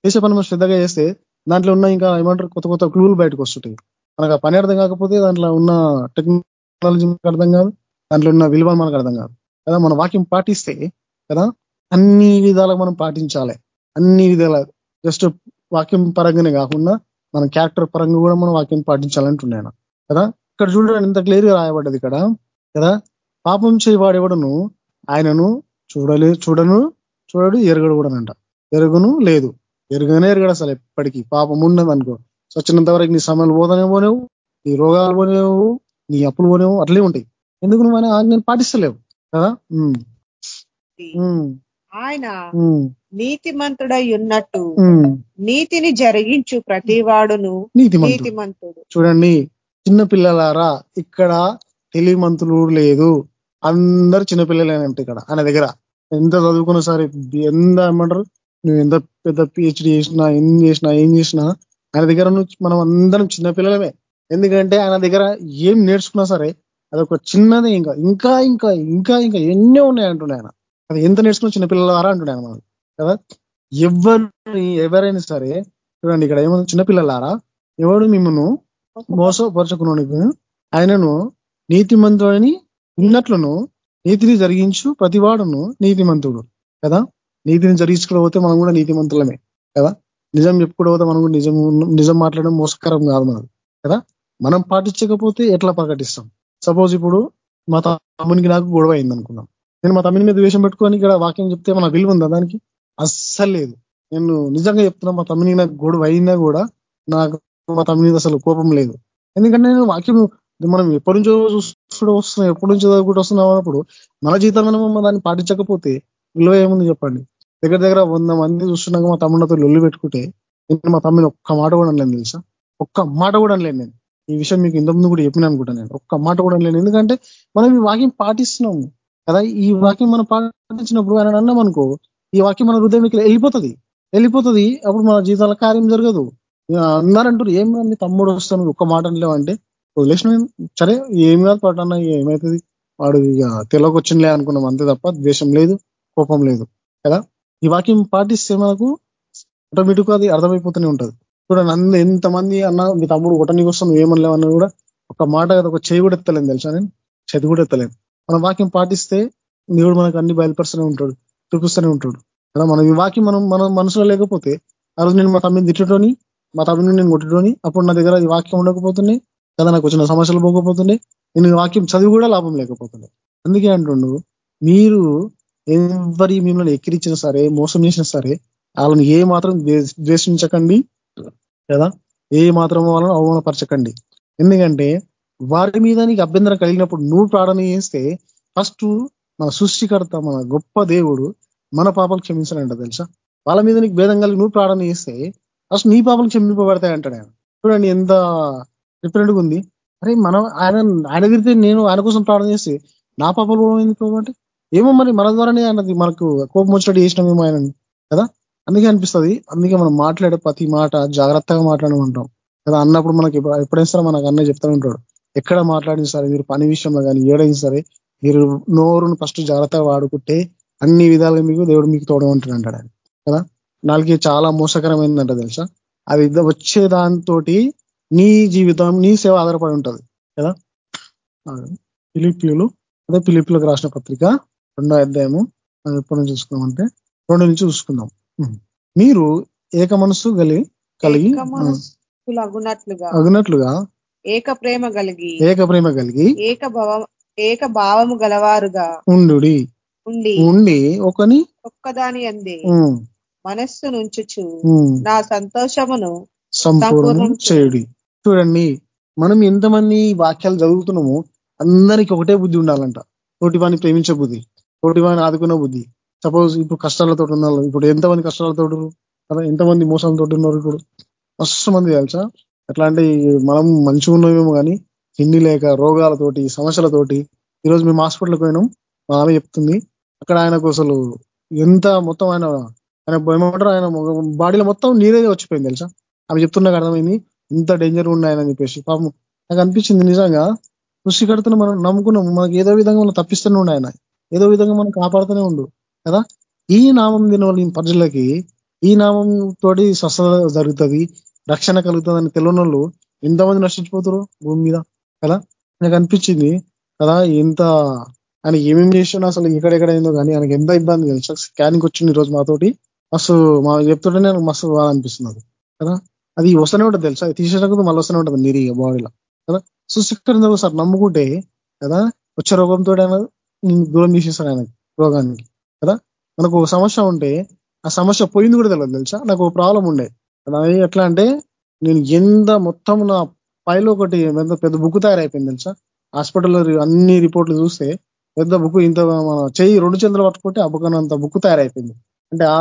చేసే పని మనం శ్రద్ధగా చేస్తే దాంట్లో ఉన్న ఇంకా ఏమంటారు కొత్త కొత్త క్లూలు బయటకు వస్తుంటాయి. మనకు ఆ పని అర్థం కాకపోతే దాంట్లో ఉన్న టెక్నాలజీ మనకు అర్థం కాదు దాంట్లో ఉన్న విలువ మనకు అర్థం కాదు. కదా మన వాక్యం పాటిస్తే కదా అన్ని విధాలుగా మనం పాటించాలి. అన్ని విధాల జస్ట్ వాక్యం పరంగానే కాకుండా మన క్యారెక్టర్ పరంగా కూడా మనం వాక్యం పాటించాలంటున్నాను కదా ఇక్కడ చూడండి ఎంత క్లియర్గా రాయబడ్డది ఇక్కడ. కదా పాపం చేయవాడెవడను ఆయనను చూడలే చూడను చూడడు ఎరగడు కూడా అంట ఎరుగును లేదు. ఎరగనే ఎరగడు అసలు ఎప్పటికీ. పాపం ఉన్నది అనుకో. సచ్చినంత వరకు నీ సమయాలు పోతనే పోనేవు నీ రోగాలు పోనేవు నీ అప్పులు పోనేవు అట్లే ఉంటాయి. ఎందుకు నువ్వు ఆయన ఆజ్ఞను పాటిస్తలేవు? కదా? ఆయన నీతిమంతుడై ఉన్నట్టు. నీతిని జరిగించు ప్రతివాడును నీతిమంతుడు. చూడండి చిన్న పిల్లలారా ఇక్కడ తెలివిమంతులు లేదు. అందరు చిన్నపిల్లలేనంట ఇక్కడ ఆయన దగ్గర. ఎంత చదువుకున్నా సరే ఎంత ఏమంటారు? నువ్వు ఎంత పెద్ద పిహెచ్డి చేసినా ఏం చేసినా ఏం చేసినా ఆయన దగ్గర నుంచి మనం అందరం చిన్నపిల్లలమే ఎందుకంటే ఆయన దగ్గర ఏం నేర్చుకున్నా సరే అదొక చిన్నదే ఇంకా ఇంకా ఇంకా ఇంకా ఇంకా ఎన్నో ఉన్నాయి అంటున్నాయి ఆయన. అది ఎంత నేర్చుకున్నా చిన్నపిల్లలారా అంటున్నాయి మనం కదా? ఎవరిని ఎవరైనా సరే చూడండి ఇక్కడ ఏమన్నా చిన్నపిల్లలారా ఎవడు మిమ్మల్ని మోసపరచుకున్నానికి ఆయనను నీతిమంతుడని ఉన్నట్లును నీతిని జరిగించు ప్రతివాడును నీతిమంతుడు. కదా? నీతిని జరిగించుకోకపోతే మనం కూడా నీతిమంతులమే కదా? నిజం చెప్పుకోకపోతే మనం కూడా నిజం నిజం మాట్లాడడం మోసకరం కాదు మనది కదా? మనం పాటించకపోతే ఎట్లా ప్రకటిస్తాం? సపోజ్ ఇప్పుడు మా తమ్మునికి నాకు గొడవ అయింది అనుకున్నాం నేను మా తమ్ముని మీద ద్వేషం పెట్టుకొని ఇక్కడ వాక్యం చెప్తే మన విలువ ఉందా దానికి? అస్సలు లేదు. నేను నిజంగా చెప్తున్నా మా తమ్మిని నాకు గొడవ అయినా కూడా నాకు మా తమ్ముని మీద అసలు కోపం లేదు. ఎందుకంటే నేను వాక్యం మనం ఎప్పటి నుంచో చూసుకుంటూ వస్తున్నాం ఎప్పటి నుంచో చదువుకుంటూ వస్తున్నాం అన్నప్పుడు మన జీవితంలో మనం దాన్ని పాటించకపోతే విలువ ఏముంది చెప్పండి? దగ్గర దగ్గర వంద మంది చూస్తున్నాక మా తమ్ముడితో లొల్లు పెట్టుకుంటే నేను మా తమ్ముని ఒక్క మాట కూడా అనలేను తెలుసా? ఒక్క మాట కూడా అనలేను నేను. ఈ విషయం మీకు ఇంతకుముందు కూడా చెప్పిన అనుకుంటా నేను. ఒక్క మాట కూడా అనలేను. ఎందుకంటే మనం ఈ వాక్యం పాటిస్తున్నాము కదా? ఈ వాక్యం మనం పాటించినప్పుడు ఆయన అన్నాం అనుకో ఈ వాక్యం మన హృదయంకి వెళ్ళిపోతుంది. వెళ్ళిపోతుంది. అప్పుడు మన జీవితాల కార్యం జరగదు. అన్నారంటారు ఏం మీ తమ్ముడు వస్తాను ఒక్క మాట అనలేవంటే వదిలేసిన సరే ఏం కాదు పట్టన్న ఏమవుతుంది వాడు ఇక తెలియకొచ్చిందిలే అనుకున్నాం అంతే తప్ప ద్వేషం లేదు కోపం లేదు కదా? ఈ వాక్యం పాటిస్తే మనకు ఆటోమేటిక్గా అది అర్థమైపోతూనే ఉంటుంది. చూడండి అంద ఎంతమంది అన్న మీ తమ్ముడు ఒకటనికి వస్తాను ఏమనలేమన్నా కూడా ఒక మాట కదా ఒక చేయి కూడా ఎత్తలేను తెలుసా నేను? చది కూడా ఎత్తలేను మన వాక్యం పాటిస్తే దేవుడు మనకు అన్ని బయలుపరుస్తూనే ఉంటాడు చూపిస్తూనే ఉంటాడు. కదా మనం ఈ వాక్యం మనం మన మనసులో లేకపోతే ఆ రోజు నేను మా తమ్మిని తిట్టడోని మా తమ్మిని నేను కొట్టడోని అప్పుడు నా దగ్గర ఈ వాక్యం ఉండకపోతున్నాయి కదా నాకు వచ్చిన సమస్యలు పోకపోతున్నాయి నేను ఈ వాక్యం చదివి కూడా లాభం లేకపోతున్నాయి అందుకే అంటుండు మీరు ఎవరి మిమ్మల్ని ఎక్కిరించినా సరే మోసం చేసినా సరే వాళ్ళని ఏ మాత్రం ద్వేషించకండి కదా? ఏ మాత్రం వాళ్ళని అవమానపరచకండి. ఎందుకంటే వారి మీద నీకు అభ్యంతరం కలిగినప్పుడు నువ్వు ప్రార్థన చేస్తే ఫస్ట్ మన సృష్టికర్త మన గొప్ప దేవుడు మన పాపలు క్షమించాలంట తెలుసా? వాళ్ళ మీద నీకు భేదం కలిగి నువ్వు ప్రార్థన చేస్తే ఫస్ట్ నీ పాపలు క్షమింపబడతాయి అంటాడు ఆయన. చూడండి ఎంత డిఫరెంట్గా ఉంది. అరే మనం ఆయన ఆయన తిరిగితే నేను ఆయన కోసం ప్రార్థన చేస్తే నా పాపలు కూడా ఎందుకు అంటే ఏమో మరి మన ద్వారానే ఆయనది మనకు కోపం వచ్చినట్టు చేసినామేమో ఆయన కదా? అందుకే అనిపిస్తుంది. అందుకే మనం మాట్లాడే ప్రతి మాట జాగ్రత్తగా మాట్లాడమంటాం కదా? అన్నప్పుడు మనకి ఎప్పుడైనా సరే మనకు అన్నయ్య చెప్తూ ఉంటాడు. ఎక్కడ మాట్లాడిన సరే మీరు పని విషయంలో కానీ ఏడైనా సరే మీరు నోరును ఫస్ట్ జాగ్రత్తగా వాడుకుంటే అన్ని విధాలుగా మీకు దేవుడు మీకు తోడమంటాడు అంటాడు ఆయన. కదా? నాలుగు చాలా మోసకరమైందంట తెలుసా? అది వచ్చే దాంతో నీ జీవితం నీ సేవ ఆధారపడి ఉంటుంది. కదా? పిలిపిలు అదే పిలిపిలకు రాసిన పత్రిక. రెండో అధ్యాయము ఎప్పటి నుంచి చూసుకున్నామంటే రెండు నుంచి చూసుకుందాం. మీరు ఏక మనస్సు కలిగి కలిగి అగినట్లుగా ఏక ప్రేమ కలిగి ఏక ప్రేమ కలిగి ఏక భావ ఏక భావము గలవారుగా ఉండు ఉండి ఉండి ఒకని ఒక్కదాని అందే మనస్సు నుంచుచు ఉం, నా సంతోషమును సంపూర్ణం సంపూర్ణం చేయుడి. చూడండి మనం ఎంతమంది వాక్యాలు చదువుతున్నామో అందరికి ఒకటే బుద్ధి ఉండాలంట. తోటి వాడిని ప్రేమించే బుద్ధి. తోటి వాడిని ఆదుకునే బుద్ధి. సపోజ్ ఇప్పుడు కష్టాలతో ఉన్నారు ఇప్పుడు ఎంతమంది కష్టాలతో కదా ఎంతమంది మోసాలతో ఉన్నారు ఇప్పుడు? మస్తు మంది తెలుసా? ఎట్లా అంటే మనం మంచిగా ఉన్నామేమో కానీ తిండి లేక రోగాలతోటి సమస్యలతోటి ఈరోజు మేము హాస్పిటల్కి పోయినాం. మా ఆమె చెప్తుంది అక్కడ ఆయనకు అసలు ఎంత మొత్తం ఆయన ఆయన ఏమంటారు? ఆయన బాడీలో మొత్తం నీరే వచ్చిపోయింది తెలుసా? ఆమె చెప్తున్నా అర్థమైంది ఇంత డేంజర్ ఉన్నాయని చెప్పేసి. పాపం నాకు అనిపించింది నిజంగా సృష్టికర్తను మనం నమ్ముకున్నాము మనకి ఏదో విధంగా మనం తప్పిస్తూనే ఉండు ఆయన. ఏదో విధంగా మనం కాపాడుతూనే ఉండు కదా? ఈ నామం దీని ప్రజలకి ఈ నామం తోటి స్వస్థత జరుగుతుంది రక్షణ కలుగుతుంది అని తెలియని వాళ్ళు ఎంతమంది నశించిపోతారు భూమి మీద కదా? నాకు అనిపించింది కదా ఎంత ఆయన ఏమేమి చేసినా అసలు ఎక్కడెక్కడ అయిందో కానీ ఆయనకి ఎంత ఇబ్బంది తెలుసు. స్కానింగ్ వచ్చింది ఈరోజు రోజు మాతోటి. మస్తు మా చెప్తుంటే నాకు మస్తు బాగా అనిపిస్తున్నది కదా? అది వస్తూనే ఉంటుంది తెలుసా? అది తీసేటప్పుడు మళ్ళీ వస్తూనే ఉంటుంది నీరు బాడీలో కదా? సృష్టికరణ సార్ నమ్ముకుంటే కదా వచ్చే రోగంతో దూరం తీసేస్తాడు ఆయన రోగానికి కదా? మనకు ఒక సమస్య ఉంటే ఆ సమస్య పోయింది కూడా తెలియదు తెలుసా? నాకు ప్రాబ్లం ఉండే. అది ఎట్లా అంటే నేను ఎంత మొత్తం నా పైలో ఒకటి పెద్ద పెద్ద బుక్ తయారైపోయింది తెలుసా? హాస్పిటల్లో అన్ని రిపోర్ట్లు చూస్తే పెద్ద బుక్ ఇంత మన చెయ్యి రెండు చేతులు పట్టుకుంటే ఆ బుక్ అంత బుక్ తయారైపోయింది. అంటే ఆ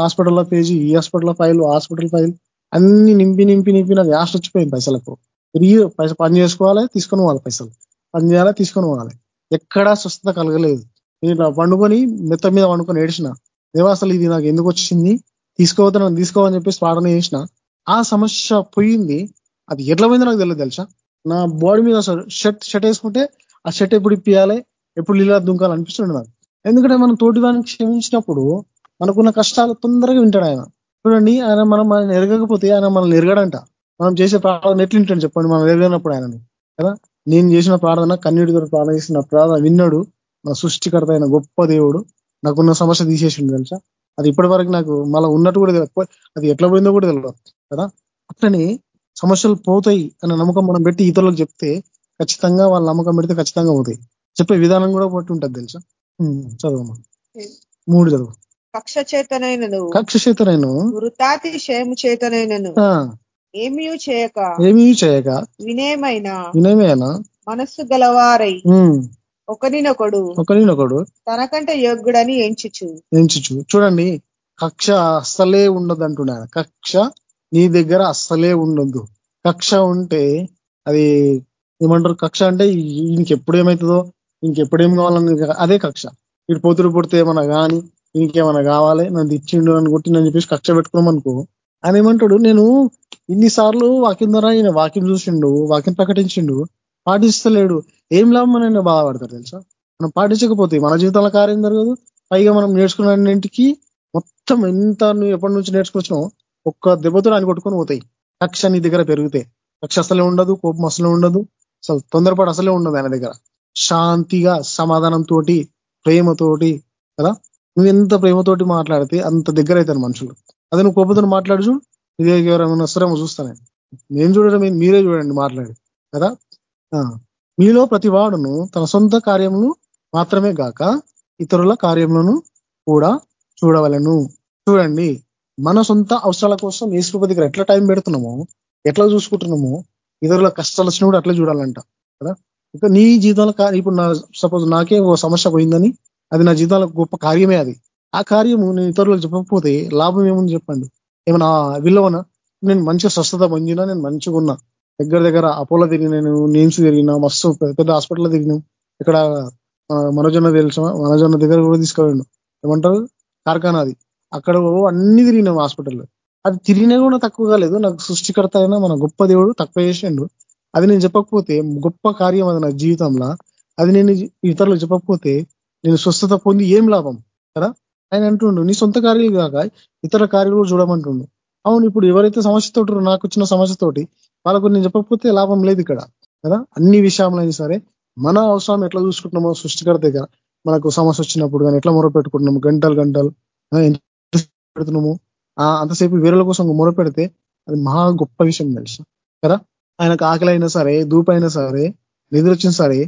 హాస్పిటల్లో పేజీ ఈ హాస్పిటల్ ఫైల్ హాస్పిటల్ ఫైల్ అన్ని నింపి నింపి నింపి నాకు యాస్ట్ వచ్చిపోయింది పైసలకు. తిరిగి పైస పని చేసుకోవాలి తీసుకొని పోవాలి పైసలు. పని చేయాలి తీసుకొని పోవాలి. ఎక్కడా స్వస్థత కలగలేదు. నేను వండుకొని మెత్త మీద వండుకొని ఏడిచిన దేవాసలు ఇది నాకు ఎందుకు వచ్చింది? తీసుకోవద్దు నన్ను తీసుకోవని చెప్పేసి ప్రార్థన చేసిన ఆ సమస్య పోయింది. అది ఎట్లా పోయిందో నాకు తెలియదు తెలుసా? నా బాడీ మీద అసలు షర్ట్ షర్ట్ వేసుకుంటే ఆ షర్ట్ ఎప్పుడు ఇప్పియాలి? ఎప్పుడు నీళ్ళ దుంకాలి అనిపిస్తుండే నాకు. ఎందుకంటే మనం తోటి వాడిని క్షమించినప్పుడు మనకున్న కష్టాలు తొందరగా వింటాడు ఆయన. చూడండి ఆయన మనం మనం ఎరగకపోతే ఆయన మనల్ని ఎరగడంట. మనం చేసే ప్రార్థన ఎట్లు వింటాడు చెప్పండి? మనం ఎరగనప్పుడు ఆయనని. కదా? నేను చేసిన ప్రార్థన కన్నీటితో ప్రార్థన చేసిన ప్రార్థన విన్నాడు. నా సృష్టికర్త అయిన గొప్ప దేవుడు. నాకున్న సమస్య తీసేసిండు తెలుసా? అది ఇప్పటి వరకు నాకు మళ్ళీ ఉన్నట్టు కూడా తెలియదు అది ఎట్లా పోయిందో కూడా తెలియదు కదా? అట్లని సమస్యలు పోతాయి అనే నమ్మకం మనం పెట్టి ఇతరులకు చెప్తే ఖచ్చితంగా వాళ్ళ నమ్మకం పెడితే ఖచ్చితంగా పోతాయి. చెప్పే విధానం కూడా బట్టి ఉంటుంది తెలుసా? చదువమ్మా. మూడు చదువు. కక్ష చేతనైనను కక్ష చేతనైను వృతాతిశయము చేతనైనను. ఆ, ఏమీ చేయక. ఏమీ చేయక. మనస్సు గలవారై. ఒకరినొకడు. ఒకరినొకడు. తనకంటే యోగ్యుడని ఎంచుచు. ఎంచుచు. చూడండి కక్ష అస్సలే ఉండదు అంటున్నాను కక్ష నీ దగ్గర అస్సలే ఉండొద్దు కక్ష ఉంటే అది ఏమంటారు? కక్ష అంటే ఇంకెప్పుడు ఏమవుతుందో ఇంకెప్పుడేం కావాలని అదే కక్ష. ఇటు పోతురు పుడితే ఏమన్నా కానీ ఇంకేమన్నా కావాలి నన్ను ఇచ్చిండు అని కొట్టిందని చెప్పేసి కక్ష పెట్టుకున్నాం అనుకో ఆయన ఏమంటాడు? నేను ఇన్నిసార్లు వాక్యం ద్వారా ఈయన వాక్యం చూసిండు వాక్యం ప్రకటించిండు పాటిస్తలేడు. ఏం లాభం అని ఆయన బాధపడతారు తెలుసా? మనం పాటించకపోతే మన జీవితంలో కార్యం జరగదు. పైగా మనం నేర్చుకున్నన్నింటికి మొత్తం ఎంత నువ్వు ఎప్పటి నుంచి నేర్చుకొచ్చినావు ఒక్క దెబ్బతో ఆయన కొట్టుకొని పోతాయి. కక్ష నీ దగ్గర పెరుగుతాయి కక్ష అసలే ఉండదు కోపం అసలే ఉండదు. అసలు తొందరపాటు అసలే ఉండదు ఆయన దగ్గర. శాంతిగా సమాధానంతో ప్రేమతోటి కదా? నువ్వు ఎంత ప్రేమతోటి మాట్లాడితే అంత దగ్గర అవుతారు మనుషులు. అదే నువ్వు కోపంతో మాట్లాడు ఇదే ఎవరైనా వస్తారేమో చూస్తాను. నేను చూడడం మీరే చూడండి మాట్లాడి. కదా? ఆ, మీలో ప్రతి వాడును తన సొంత కార్యమును మాత్రమే గాక ఇతరుల కార్యములను కూడా చూడవలను. చూడండి మన సొంత అవసరాల కోసం ఏసుపతి దగ్గర ఎట్లా టైం పెడుతున్నామో ఎట్లా చూసుకుంటున్నామో ఇతరుల కష్టాలు వచ్చినా కూడా అట్లే చూడాలంట. కదా? ఇక నీ జీవితంలో ఇప్పుడు నా సపోజ్ నాకే ఓ సమస్య పోయిందని అది నా జీవితాలకు గొప్ప కార్యమే అది. ఆ కార్యము నేను ఇతరులకు చెప్పకపోతే లాభం ఏముంది చెప్పండి? ఏమైనా విలువనా? నేను మంచిగా స్వస్థత పొందినా నేను మంచిగా ఉన్నా. దగ్గర దగ్గర అపోలో తిరిగి నేను నేమ్స్ తిరిగినా మస్తు పెద్ద పెద్ద హాస్పిటల్లో తిరిగినాం ఇక్కడ మనోజన్న తెలుసు? మనోజన్న దగ్గర కూడా తీసుకెళ్ళండు ఏమంటారు? కార్ఖానా అది. అక్కడ అన్ని తిరిగినాం హాస్పిటల్లో. అది తిరిగినా కూడా తక్కువ కాలేదు. నాకు సృష్టికర్త అయినా మన గొప్ప దేవుడు తక్కువ చేసిండు. అది నేను చెప్పకపోతే గొప్ప కార్యం అది నా జీవితంలో. అది నేను ఇతరులు చెప్పకపోతే నేను స్వస్థత పొంది ఏం లాభం? కదా? ఆయన అంటుండు నీ సొంత కార్యాలు కాక ఇతర కార్యాలు కూడా చూడమంటుండు. అవును ఇప్పుడు ఎవరైతే సమస్యతో నాకు వచ్చిన సమస్యతోటి వాళ్ళకు నేను చెప్పకపోతే లాభం లేదు ఇక్కడ. కదా? అన్ని విషయంలో సరే మన అవసరం ఎట్లా చూసుకుంటున్నామో సృష్టికర్త దగ్గర మనకు సమస్య వచ్చినప్పుడు కానీ ఎట్లా మొరపెట్టుకుంటున్నాము గంటలు గంటలు పెడుతున్నాము అంతసేపు వేరేల కోసం మొరపెడితే అది మహా గొప్ప విషయం తెలుసు? కదా? ఆయనకు ఆకలి అయినా సరే దూపైనా సరే నిద్ర వచ్చినా సరే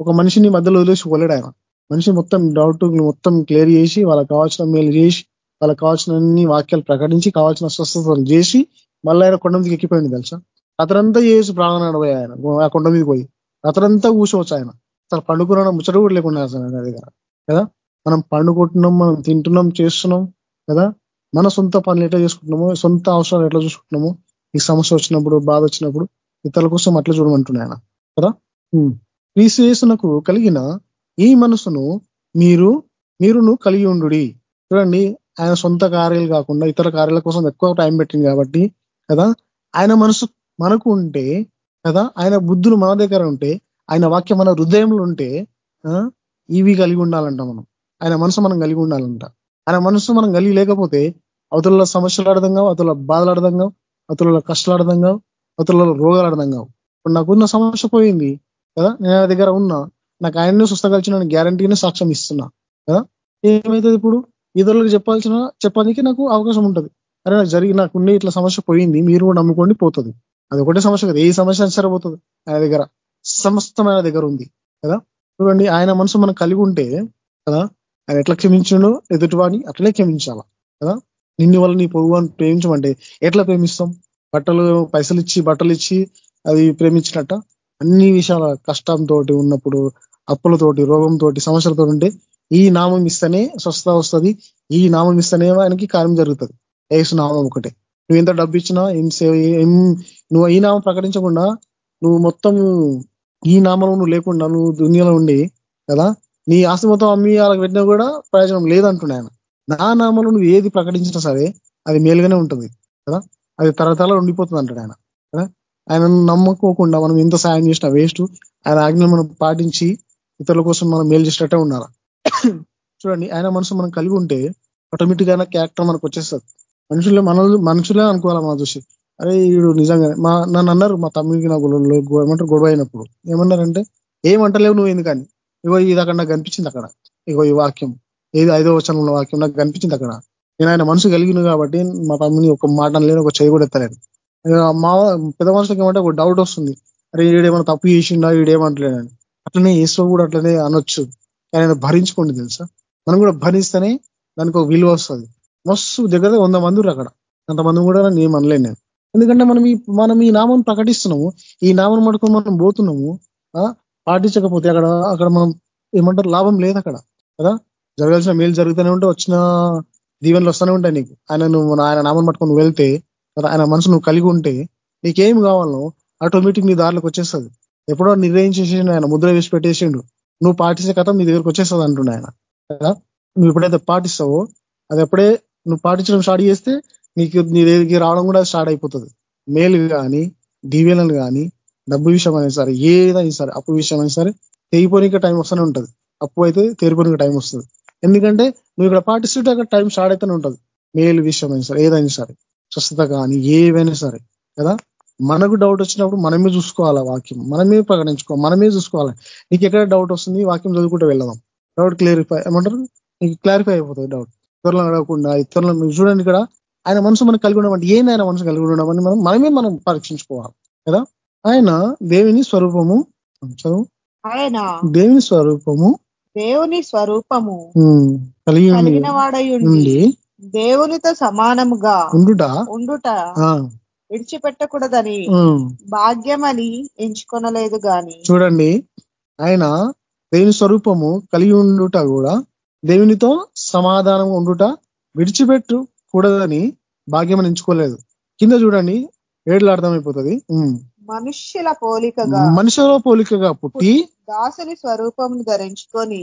ఒక మనిషిని మధ్యలో వదిలేసి పోలేడు ఆయన. మనిషి మొత్తం డౌట్ మొత్తం క్లియర్ చేసి వాళ్ళకి కావాల్సిన మేలు చేసి వాళ్ళకి కావాల్సిన అన్ని వాక్యాలు ప్రకటించి కావాల్సిన స్వస్థతలు చేసి మళ్ళీ ఆయన కొండ మీదకి ఎక్కిపోయింది తెలుసా? అతనంతా చేసి ప్రాణం నడబోయే ఆయన ఆ కొండ మీద పోయి. అతనంతా కూర్చోవచ్చు ఆయన. అసలు పండుకున్న ముచ్చట కూడా లేకుండా దగ్గర. కదా? మనం పండుకుంటున్నాం మనం తింటున్నాం చేస్తున్నాం కదా? మన సొంత పనులు ఎట్లా చేసుకుంటున్నామో సొంత అవసరాలు ఎట్లా చూసుకుంటున్నామో ఈ సమస్య వచ్చినప్పుడు బాధ వచ్చినప్పుడు ఇతరుల కోసం అట్లా చూడమంటున్నాయన ఆయన. కదా? క్రీస్తునకు కలిగిన ఈ మనసును మీరు మీరును కలిగి ఉండు చూడండి ఆయన సొంత కార్యాలు కాకుండా ఇతర కార్యాల కోసం ఎక్కువ టైం పెట్టింది కాబట్టి కదా? ఆయన మనసు మనకు ఉంటే కదా? ఆయన బుద్ధులు మన దగ్గర ఉంటే ఆయన వాక్యం మన హృదయంలో ఉంటే ఇవి కలిగి ఉండాలంట మనం. ఆయన మనసు మనం కలిగి ఉండాలంట. ఆయన మనసు మనం కలిగి లేకపోతే అవతల సమస్యలు అర్థం కావు అవతల బాధలు అర్థం కావు అవతల కష్టాలు అర్థం కావు అవతల రోగాలు అర్థం కావు. ఇప్పుడు నాకున్న సమస్య పోయింది కదా? నేను దగ్గర ఉన్నా నాకు ఆయన్ని స్వస్థపరిచిన గ్యారంటీని సాక్ష్యం ఇస్తున్నా కదా? ఏమవుతుంది ఇప్పుడు? ఇతరులకు చెప్పాల్సిన చెప్పడానికి నాకు అవకాశం ఉంటుంది. అరే నాకు జరిగి నాకు ఉండే ఇట్లా సమస్య పోయింది మీరు కూడా నమ్ముకోండి పోతుంది. అది ఒకటే సమస్య కదా ఏ సమస్య సరిపోతుంది ఆయన దగ్గర సమస్తం ఆయన దగ్గర ఉంది కదా? చూడండి ఆయన మనసు మనం కలిగి ఉంటే కదా? ఆయన ఎట్లా క్షమించడో ఎదుటివాడిని అట్లే క్షమించాలా కదా? నిన్ను వల్ల నీ పొరుగు అని ప్రేమించమంటే ఎట్లా ప్రేమిస్తాం? బట్టలు పైసలు ఇచ్చి బట్టలు ఇచ్చి అది ప్రేమించినట్ట? అన్ని విషయాల కష్టంతో ఉన్నప్పుడు అప్పులతోటి రోగంతోటి సమస్యలతో ఉంటే ఈ నామం ఇస్తేనే స్వస్థత వస్తుంది. ఈ నామం ఇస్తేనే ఆయనకి కార్యం జరుగుతుంది. ఏసు నామం ఒకటే. నువ్వు ఎంత డబ్బు ఇచ్చినా ఏం సేవ ఏం నువ్వు ఈ నామం ప్రకటించకుండా నువ్వు మొత్తం ఈ నామంలో నువ్వు లేకుండా నువ్వు దునియాలో ఉండి కదా? నీ ఆస్తి మొత్తం అమ్మి వాళ్ళకి పెట్టినా కూడా ప్రయోజనం లేదంటున్నాయన నా నామంలో నువ్వు ఏది ప్రకటించినా సరే అది మేలుగానే ఉంటుంది కదా? అది తరతరాలు ఉండిపోతుంది అంటాడు ఆయన కదా? ఆయన నమ్మకోకుండా మనం ఎంత సాయం చేసినా వేస్ట్ ఆయన ఆజ్ఞలు మనం పాటించి ఇతరుల కోసం మనం మేలు చేసినట్టే ఉన్నారా. చూడండి ఆయన మనసు మనం కలిగి ఉంటే ఆటోమేటిక్గా క్యారెక్టర్ మనకు వచ్చేస్తుంది. మనుషుల్లో మన మనుషులే అనుకోవాలి మన చూసి అరే వీడు నిజంగా మా నన్ను అన్నారు మా తమ్ముడికి నాకు ఏమంటారు గొడవ అయినప్పుడు. ఏమన్నారంటే ఏమంటలేవు నువ్వు ఎందుకని? ఇగో ఇది అక్కడ నాకు కనిపించింది అక్కడ. ఇగో ఈ వాక్యం. ఏది ఐదో వచనంలో వాక్యం నాకు కనిపించింది అక్కడ. నేను ఆయన మనసు కలిగిను కాబట్టి మా తమ్ముని ఒక మాట లేని ఒక చేయి కూడా ఎత్తలేను మా పెద్ద మనుషులకి ఏమంటే ఒక డౌట్ వస్తుంది. అరే ఈడేమైనా తప్పు చేసిండా? ఈడేమంటలేడని. అట్లనే ఈశ్వ కూడా అట్లనే అనొచ్చు. ఆయన భరించుకోండి తెలుసా? మనం కూడా భరిస్తేనే దానికి ఒక విలువ వస్తుంది. మస్తు దగ్గర వంద మంది అక్కడ. అంతమంది కూడా నేను అనలేను నేను. ఎందుకంటే మనం ఈ మనం ఈ నామం ప్రకటిస్తున్నాము. ఈ నామం మటుకు మనం పోతున్నాము. పాటించకపోతే అక్కడ అక్కడ మనం ఏమంటారు? లాభం లేదు అక్కడ. కదా? జరగాల్సిన మేలు జరుగుతూనే ఉంటే వచ్చిన దీవెనలు వస్తూనే ఉంటాయి నీకు. ఆయన నువ్వు ఆయన నామం పట్టుకొని వెళ్తే ఆయన మనసు నువ్వు కలిగి ఉంటే నీకేం కావాలో ఆటోమేటిక్ నీ దారిలోకి వచ్చేస్తుంది. ఎప్పుడో నిర్ణయించేసిండు ఆయన ముద్ర వేసి పెట్టేసిండు. నువ్వు పాటిస్తే కథ మీ దగ్గరకు వచ్చేస్తుంది అంటుండే ఆయన. కదా? నువ్వు ఎప్పుడైతే పాటిస్తావో అది ఎప్పుడే నువ్వు పాటించడం స్టార్ట్ చేస్తే నీకు నీ దగ్గరికి రావడం కూడా స్టార్ట్ అయిపోతుంది. మేలు కానీ దీవెనలు కానీ డబ్బు విషయం అయినా సరే ఏదైనా సరే అప్పు విషయం అయినా సరే తెగిపోనిక టైం వస్తూనే ఉంటుంది. అప్పు అయితే తెరిపోనిక టైం వస్తుంది. ఎందుకంటే నువ్వు ఇక్కడ పాటిస్తుంటే అక్కడ టైం స్టార్ట్ అయితేనే ఉంటుంది. మేలు విషయం అయినా సరే ఏదైనా సరే స్వస్థత కానీ ఏవైనా సరే కదా? మనకు డౌట్ వచ్చినప్పుడు మనమే చూసుకోవాలా వాక్యం. మనమే ప్రకటించుకోవాలి మనమే చూసుకోవాలి. నీకు ఎక్కడ డౌట్ వస్తుంది వాక్యం చదువుకుంటూ వెళ్దాం. డౌట్ క్లియరిఫై ఏమంటారు? నీకు క్లారిఫై అయిపోతుంది డౌట్ ఇతరులను అడగకుండా ఇతరులను చూడండి ఇక్కడ. ఆయన మనసు మనకు కలిగి ఉండమంటే ఏంది ఆయన మనసు కలిగి ఉండమని మనం మనమే మనం పరీక్షించుకోవాలి. కదా? ఆయన దేవుని స్వరూపము. చదువు. ఆయన దేవుని స్వరూపము. దేవుని స్వరూపము. కలిగి వాడై ఉండి దేవునితో సమానముగా ఉండుట. ఉండుట. విడిచిపెట్టకూడదని భాగ్యమని ఎంచుకొనలేదు గాని చూడండి ఆయన దేవుని స్వరూపము కలిగి ఉండుట కూడా దేవునితో సమాధానం ఉండుట విడిచిపెట్టు కూడదని భాగ్యం ఎంచుకోలేదు. కింద చూడండి ఏడులు అర్థమైపోతుంది. మనుష్యుల పోలికగా మనుషుల పోలికగా పుట్టి దాసుని స్వరూపం ధరించుకొని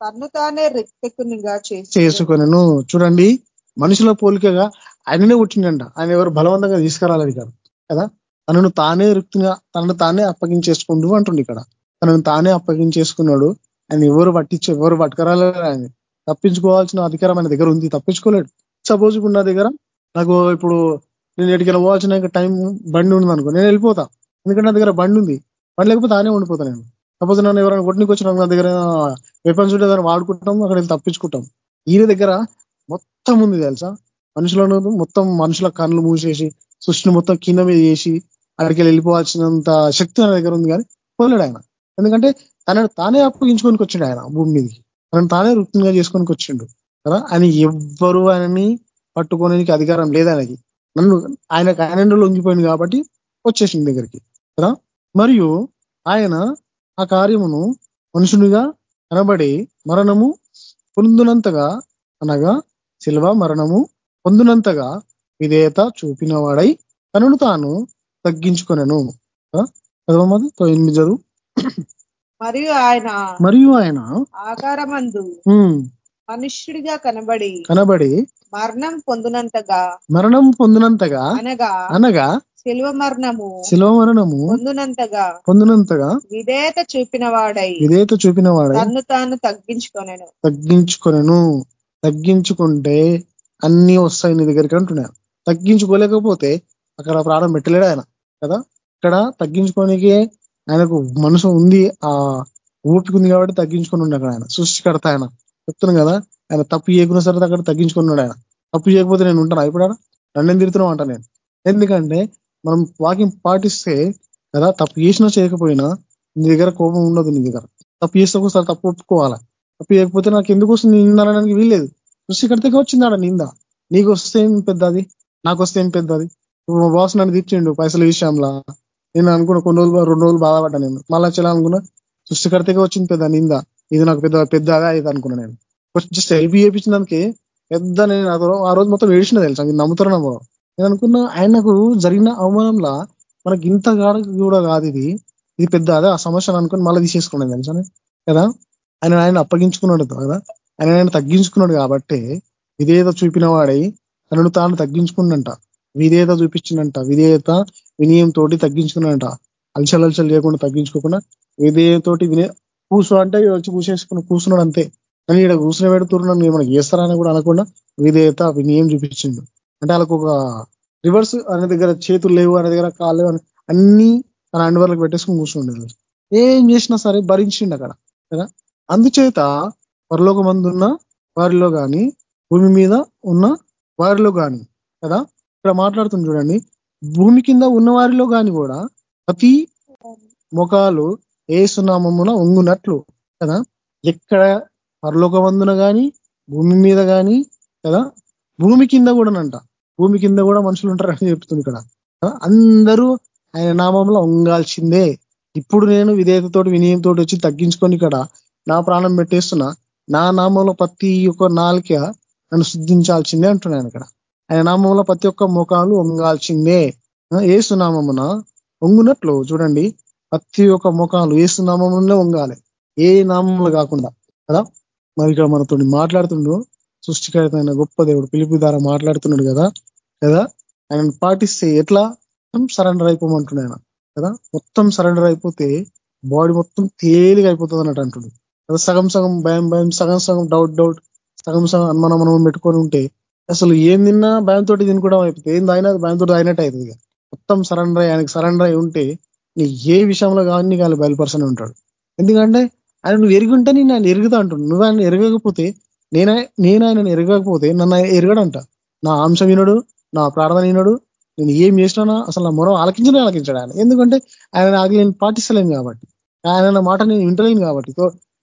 తన్ను తానే రిక్తకునిగా చేసుకొని చూడండి మనుషుల పోలికగా ఆయననే పుట్టిండంట ఆయన ఎవరు బలవంతంగా తీసుకురాలేదు కాదు కదా? తనను తానే రిక్తిగా తనను తానే అప్పగించేసుకుంటూ అంటుండు ఇక్కడ. తనను తానే అప్పగించేసుకున్నాడు. ఆయన ఎవరు పట్టించు ఎవరు పట్టుకరాలేదు ఆయన. తప్పించుకోవాల్సిన అధికారం ఆయన దగ్గర ఉంది. తప్పించుకోలేడు. సపోజ్ నా దగ్గర నాకు ఇప్పుడు నేను ఎటుకెళ్ళి పోవాల్సిన టైం బండి ఉంది అనుకో నేను వెళ్ళిపోతా. ఎందుకంటే నా దగ్గర బండి ఉంది. బండి లేకపోతే తానే ఉండిపోతా నేను. సపోజ్ నన్ను ఎవరైనా కొట్టినకి వచ్చిన నా దగ్గర వెపన్స్ ఉంటే దాన్ని వాడుకుంటాం అక్కడ వెళ్ళి తప్పించుకుంటాం ఈయన దగ్గర మొత్తం ఉంది తెలుసా? మనుషులను మొత్తం మనుషుల కన్నులు మూసేసి సృష్టిని మొత్తం కింద మీద చేసి అక్కడికి వెళ్ళిపోవాల్సినంత శక్తి నా దగ్గర ఉంది కానీ పోలేడు ఆయన. ఎందుకంటే తనను తానే అప్పగించుకొని వచ్చిండు ఆయన భూమి మీదకి. తనను తానే వృత్తిగా చేసుకొని వచ్చిండు. కదా? ఆయన ఎవ్వరు ఆయనని పట్టుకోనికి అధికారం లేదు ఆయనకి. నన్ను ఆయనకు ఆయన లొంగిపోయింది కాబట్టి వచ్చేసింది దగ్గరికి. కదా? మరియు ఆయన ఆ కార్యమును మనుషునిగా కనబడి మరణము పొందునంతగా అనగా శిల్వ మరణము పొందునంతగా విధేయత చూపిన వాడై తనను తాను తగ్గించుకొనను. చదవమది? ఎనిమిది చదువు. మరియు ఆయన మరియు ఆయన ఆకారమందు మనుష్యుడిగా కనబడి కనబడి మరణం పొందినంతగా మరణం పొందినంతగా అనగా అనగా శిల్వ మరణము శిలవ మరణము పొందినంతగా పొందినంతగా విధేయత చూపిన వాడై విధేయత చూపిన వాడే తన్ను తాను తగ్గించుకొనెను. తగ్గించుకొనను. తగ్గించుకుంటే అన్ని వస్తాయి నీ దగ్గరికి అంటున్నాను తగ్గించుకోలేకపోతే అక్కడ ప్రాణం పెట్టలేడు ఆయన. కదా? ఇక్కడ తగ్గించుకోనికే ఆయనకు మనసు ఉంది ఆ ఓపిక ఉంది కాబట్టి తగ్గించుకొని ఉన్నాడు ఆయన సృష్టికర్త ఆయన. చెప్తున్నాను కదా ఆయన తప్పు చేయకున్నా సరే అక్కడ తగ్గించుకున్నాడు ఆయన. తప్పు చేయకపోతే నేను ఉంటాను? ఇప్పుడు నన్ను తిరుగుతున్నాం అంట నేను. ఎందుకంటే మనం వాకింగ్ పాటిస్తే కదా తప్పు చేసినా చేయకపోయినా నీ దగ్గర కోపం ఉండదు నీ దగ్గర. తప్పు చేస్తే ఒకసారి తప్పు ఒప్పుకోవాలా? తప్పు చేయకపోతే నాకు ఎందుకు వస్తుంది? నిందనడానికి వీల్లేదు. సృష్టికర్తగా వచ్చిందాడ నింద? నీకు వస్తే ఏం పెద్దది? నాకు వస్తే ఏం పెద్దది? మా బాస్ నన్ను తీర్చిండు పైసల విషయంలో. నేను అనుకున్న కొన్ని రోజులు రెండు రోజులు బాధపడ్డా నేను. మళ్ళా చాలా అనుకున్నా సృష్టికర్తగా వచ్చింది పెద్ద నింద. ఇది నాకు పెద్ద పెద్ద ఇది అనుకున్నా నేను. జస్ట్ హెల్ప్ చేయించినందుకే పెద్ద నేను ఆ రోజు మొత్తం ఏడిచిన తెలుసా? మీరు నమ్ముతారు నమ్మరు? నేను అనుకున్నా ఆయనకు జరిగిన అవమానంలా మనకి ఇంత గాడ కూడా కాదు ఇది. ఇది పెద్ద అదే ఆ సమస్యను అనుకుని మళ్ళీ తీసేసుకున్నాను తెలుసా కదా? ఆయన ఆయన అప్పగించుకున్నాడు కదా? ఆయన ఆయన తగ్గించుకున్నాడు కాబట్టి విధేయత చూపిన వాడై తనను తాను తగ్గించుకున్నంట. విధేయత చూపించిందంట. విధేయత వినయంతో తగ్గించుకున్నంట తగ్గించుకున్నాడంట. అలచల్ లేకుండా తగ్గించుకోకుండా విధేయతోటి వినయ కూసు అంటే వచ్చి కూసేసుకుని కూర్చున్నాడు అంతే. కానీ ఇక్కడ కూర్చుని పెడుతున్నాను నన్ను ఏమైనా చేస్తారని కూడా అనకుండా విధేయత వినయం చూపించిండు. అంటే వాళ్ళకు ఒక రివర్స్ అనే దగ్గర చేతులు లేవు అనే దగ్గర కాళ్ళు లేవు అన్ని తన అండవర్లకు పెట్టేసుకుని కూర్చుండేది ఏం చేసినా సరే భరించిండు అక్కడ. కదా? అందుచేత పరలోక వారిలో గాని భూమి మీద ఉన్న వారిలో గాని కదా? ఇక్కడ మాట్లాడుతుంది చూడండి. భూమి కింద ఉన్న వారిలో గాని కూడా ప్రతి ముఖాలు ఏసునామమున ఉంగునట్లు కదా? ఎక్కడ పరలోకమందున కానీ గాని భూమి మీద గాని కదా? భూమి కింద కూడానంట. భూమి కింద కూడా మనుషులు ఉంటారని చెప్తుంది ఇక్కడ. కదా? అందరూ ఆయన నామంలో ఉంగాల్సిందే ఇప్పుడు నేను విధేయతతోటి వినయంతో వచ్చి తగ్గించుకొని ఇక్కడ నా ప్రాణం పెట్టేస్తున్నా. నా నామంలో ప్రతి ఒక్క నాలుక నన్ను శుద్ధించాల్సిందే అంటున్నాను ఇక్కడ. ఆయన నామంలో ప్రతి ఒక్క ముఖాలు వంగాల్సిందే. ఏసునామమున వంగునట్లు చూడండి. ప్రతి ఒక్క ముఖాలు ఏసునామంలో వంగాలి. ఏ నామంలో కాకుండా కదా? మరి ఇక్కడ మనతో మాట్లాడుతుండు. సృష్టికరమైన గొప్ప దేవుడు పిలుపు ద్వారా మాట్లాడుతున్నాడు కదా? కదా? ఆయన పాటిస్తే ఎట్లా? సరెండర్ అయిపోమంటున్నాయన ఆయన కదా? మొత్తం సరెండర్ అయిపోతే బాడీ మొత్తం తేలిగా అయిపోతుంది అన్నట్టు అంటుడు సగం సగం భయం భయం సగం సగం డౌట్ డౌట్ సగం సగం అనుమానం మనం పెట్టుకొని ఉంటే అసలు ఏం తిన్నా భయంతో తినుకోవడం అయిపోతుంది. ఏం తాగినా భయంతో తాగినట్టు అవుతుంది ఇక. మొత్తం సరెండర్ అయ్యి ఆయనకి సరెండర్ అయి ఉంటే నీ ఏ విషయంలో కానీ నీకు ఆయన బయలుపరచని ఉంటాడు. ఎందుకంటే ఆయన నువ్వు ఎరిగి ఉంటే నేను ఆయన ఎరుగుతా అంటాడు. నువ్వు ఆయన ఎరగకపోతే నేను నేను ఆయన ఎరగకపోతే నన్ను ఆయన ఎరగడంట. నా అంశం వినడు నా ప్రార్థన వినడు నేను ఏం చేసినా అసలు నా మొరం ఆలకించడం ఆలకించాడు ఆయన. ఎందుకంటే ఆయన ఆగి నేను పాటిస్తలేను కాబట్టి. ఆయన మాట నేను వింటలేను కాబట్టి.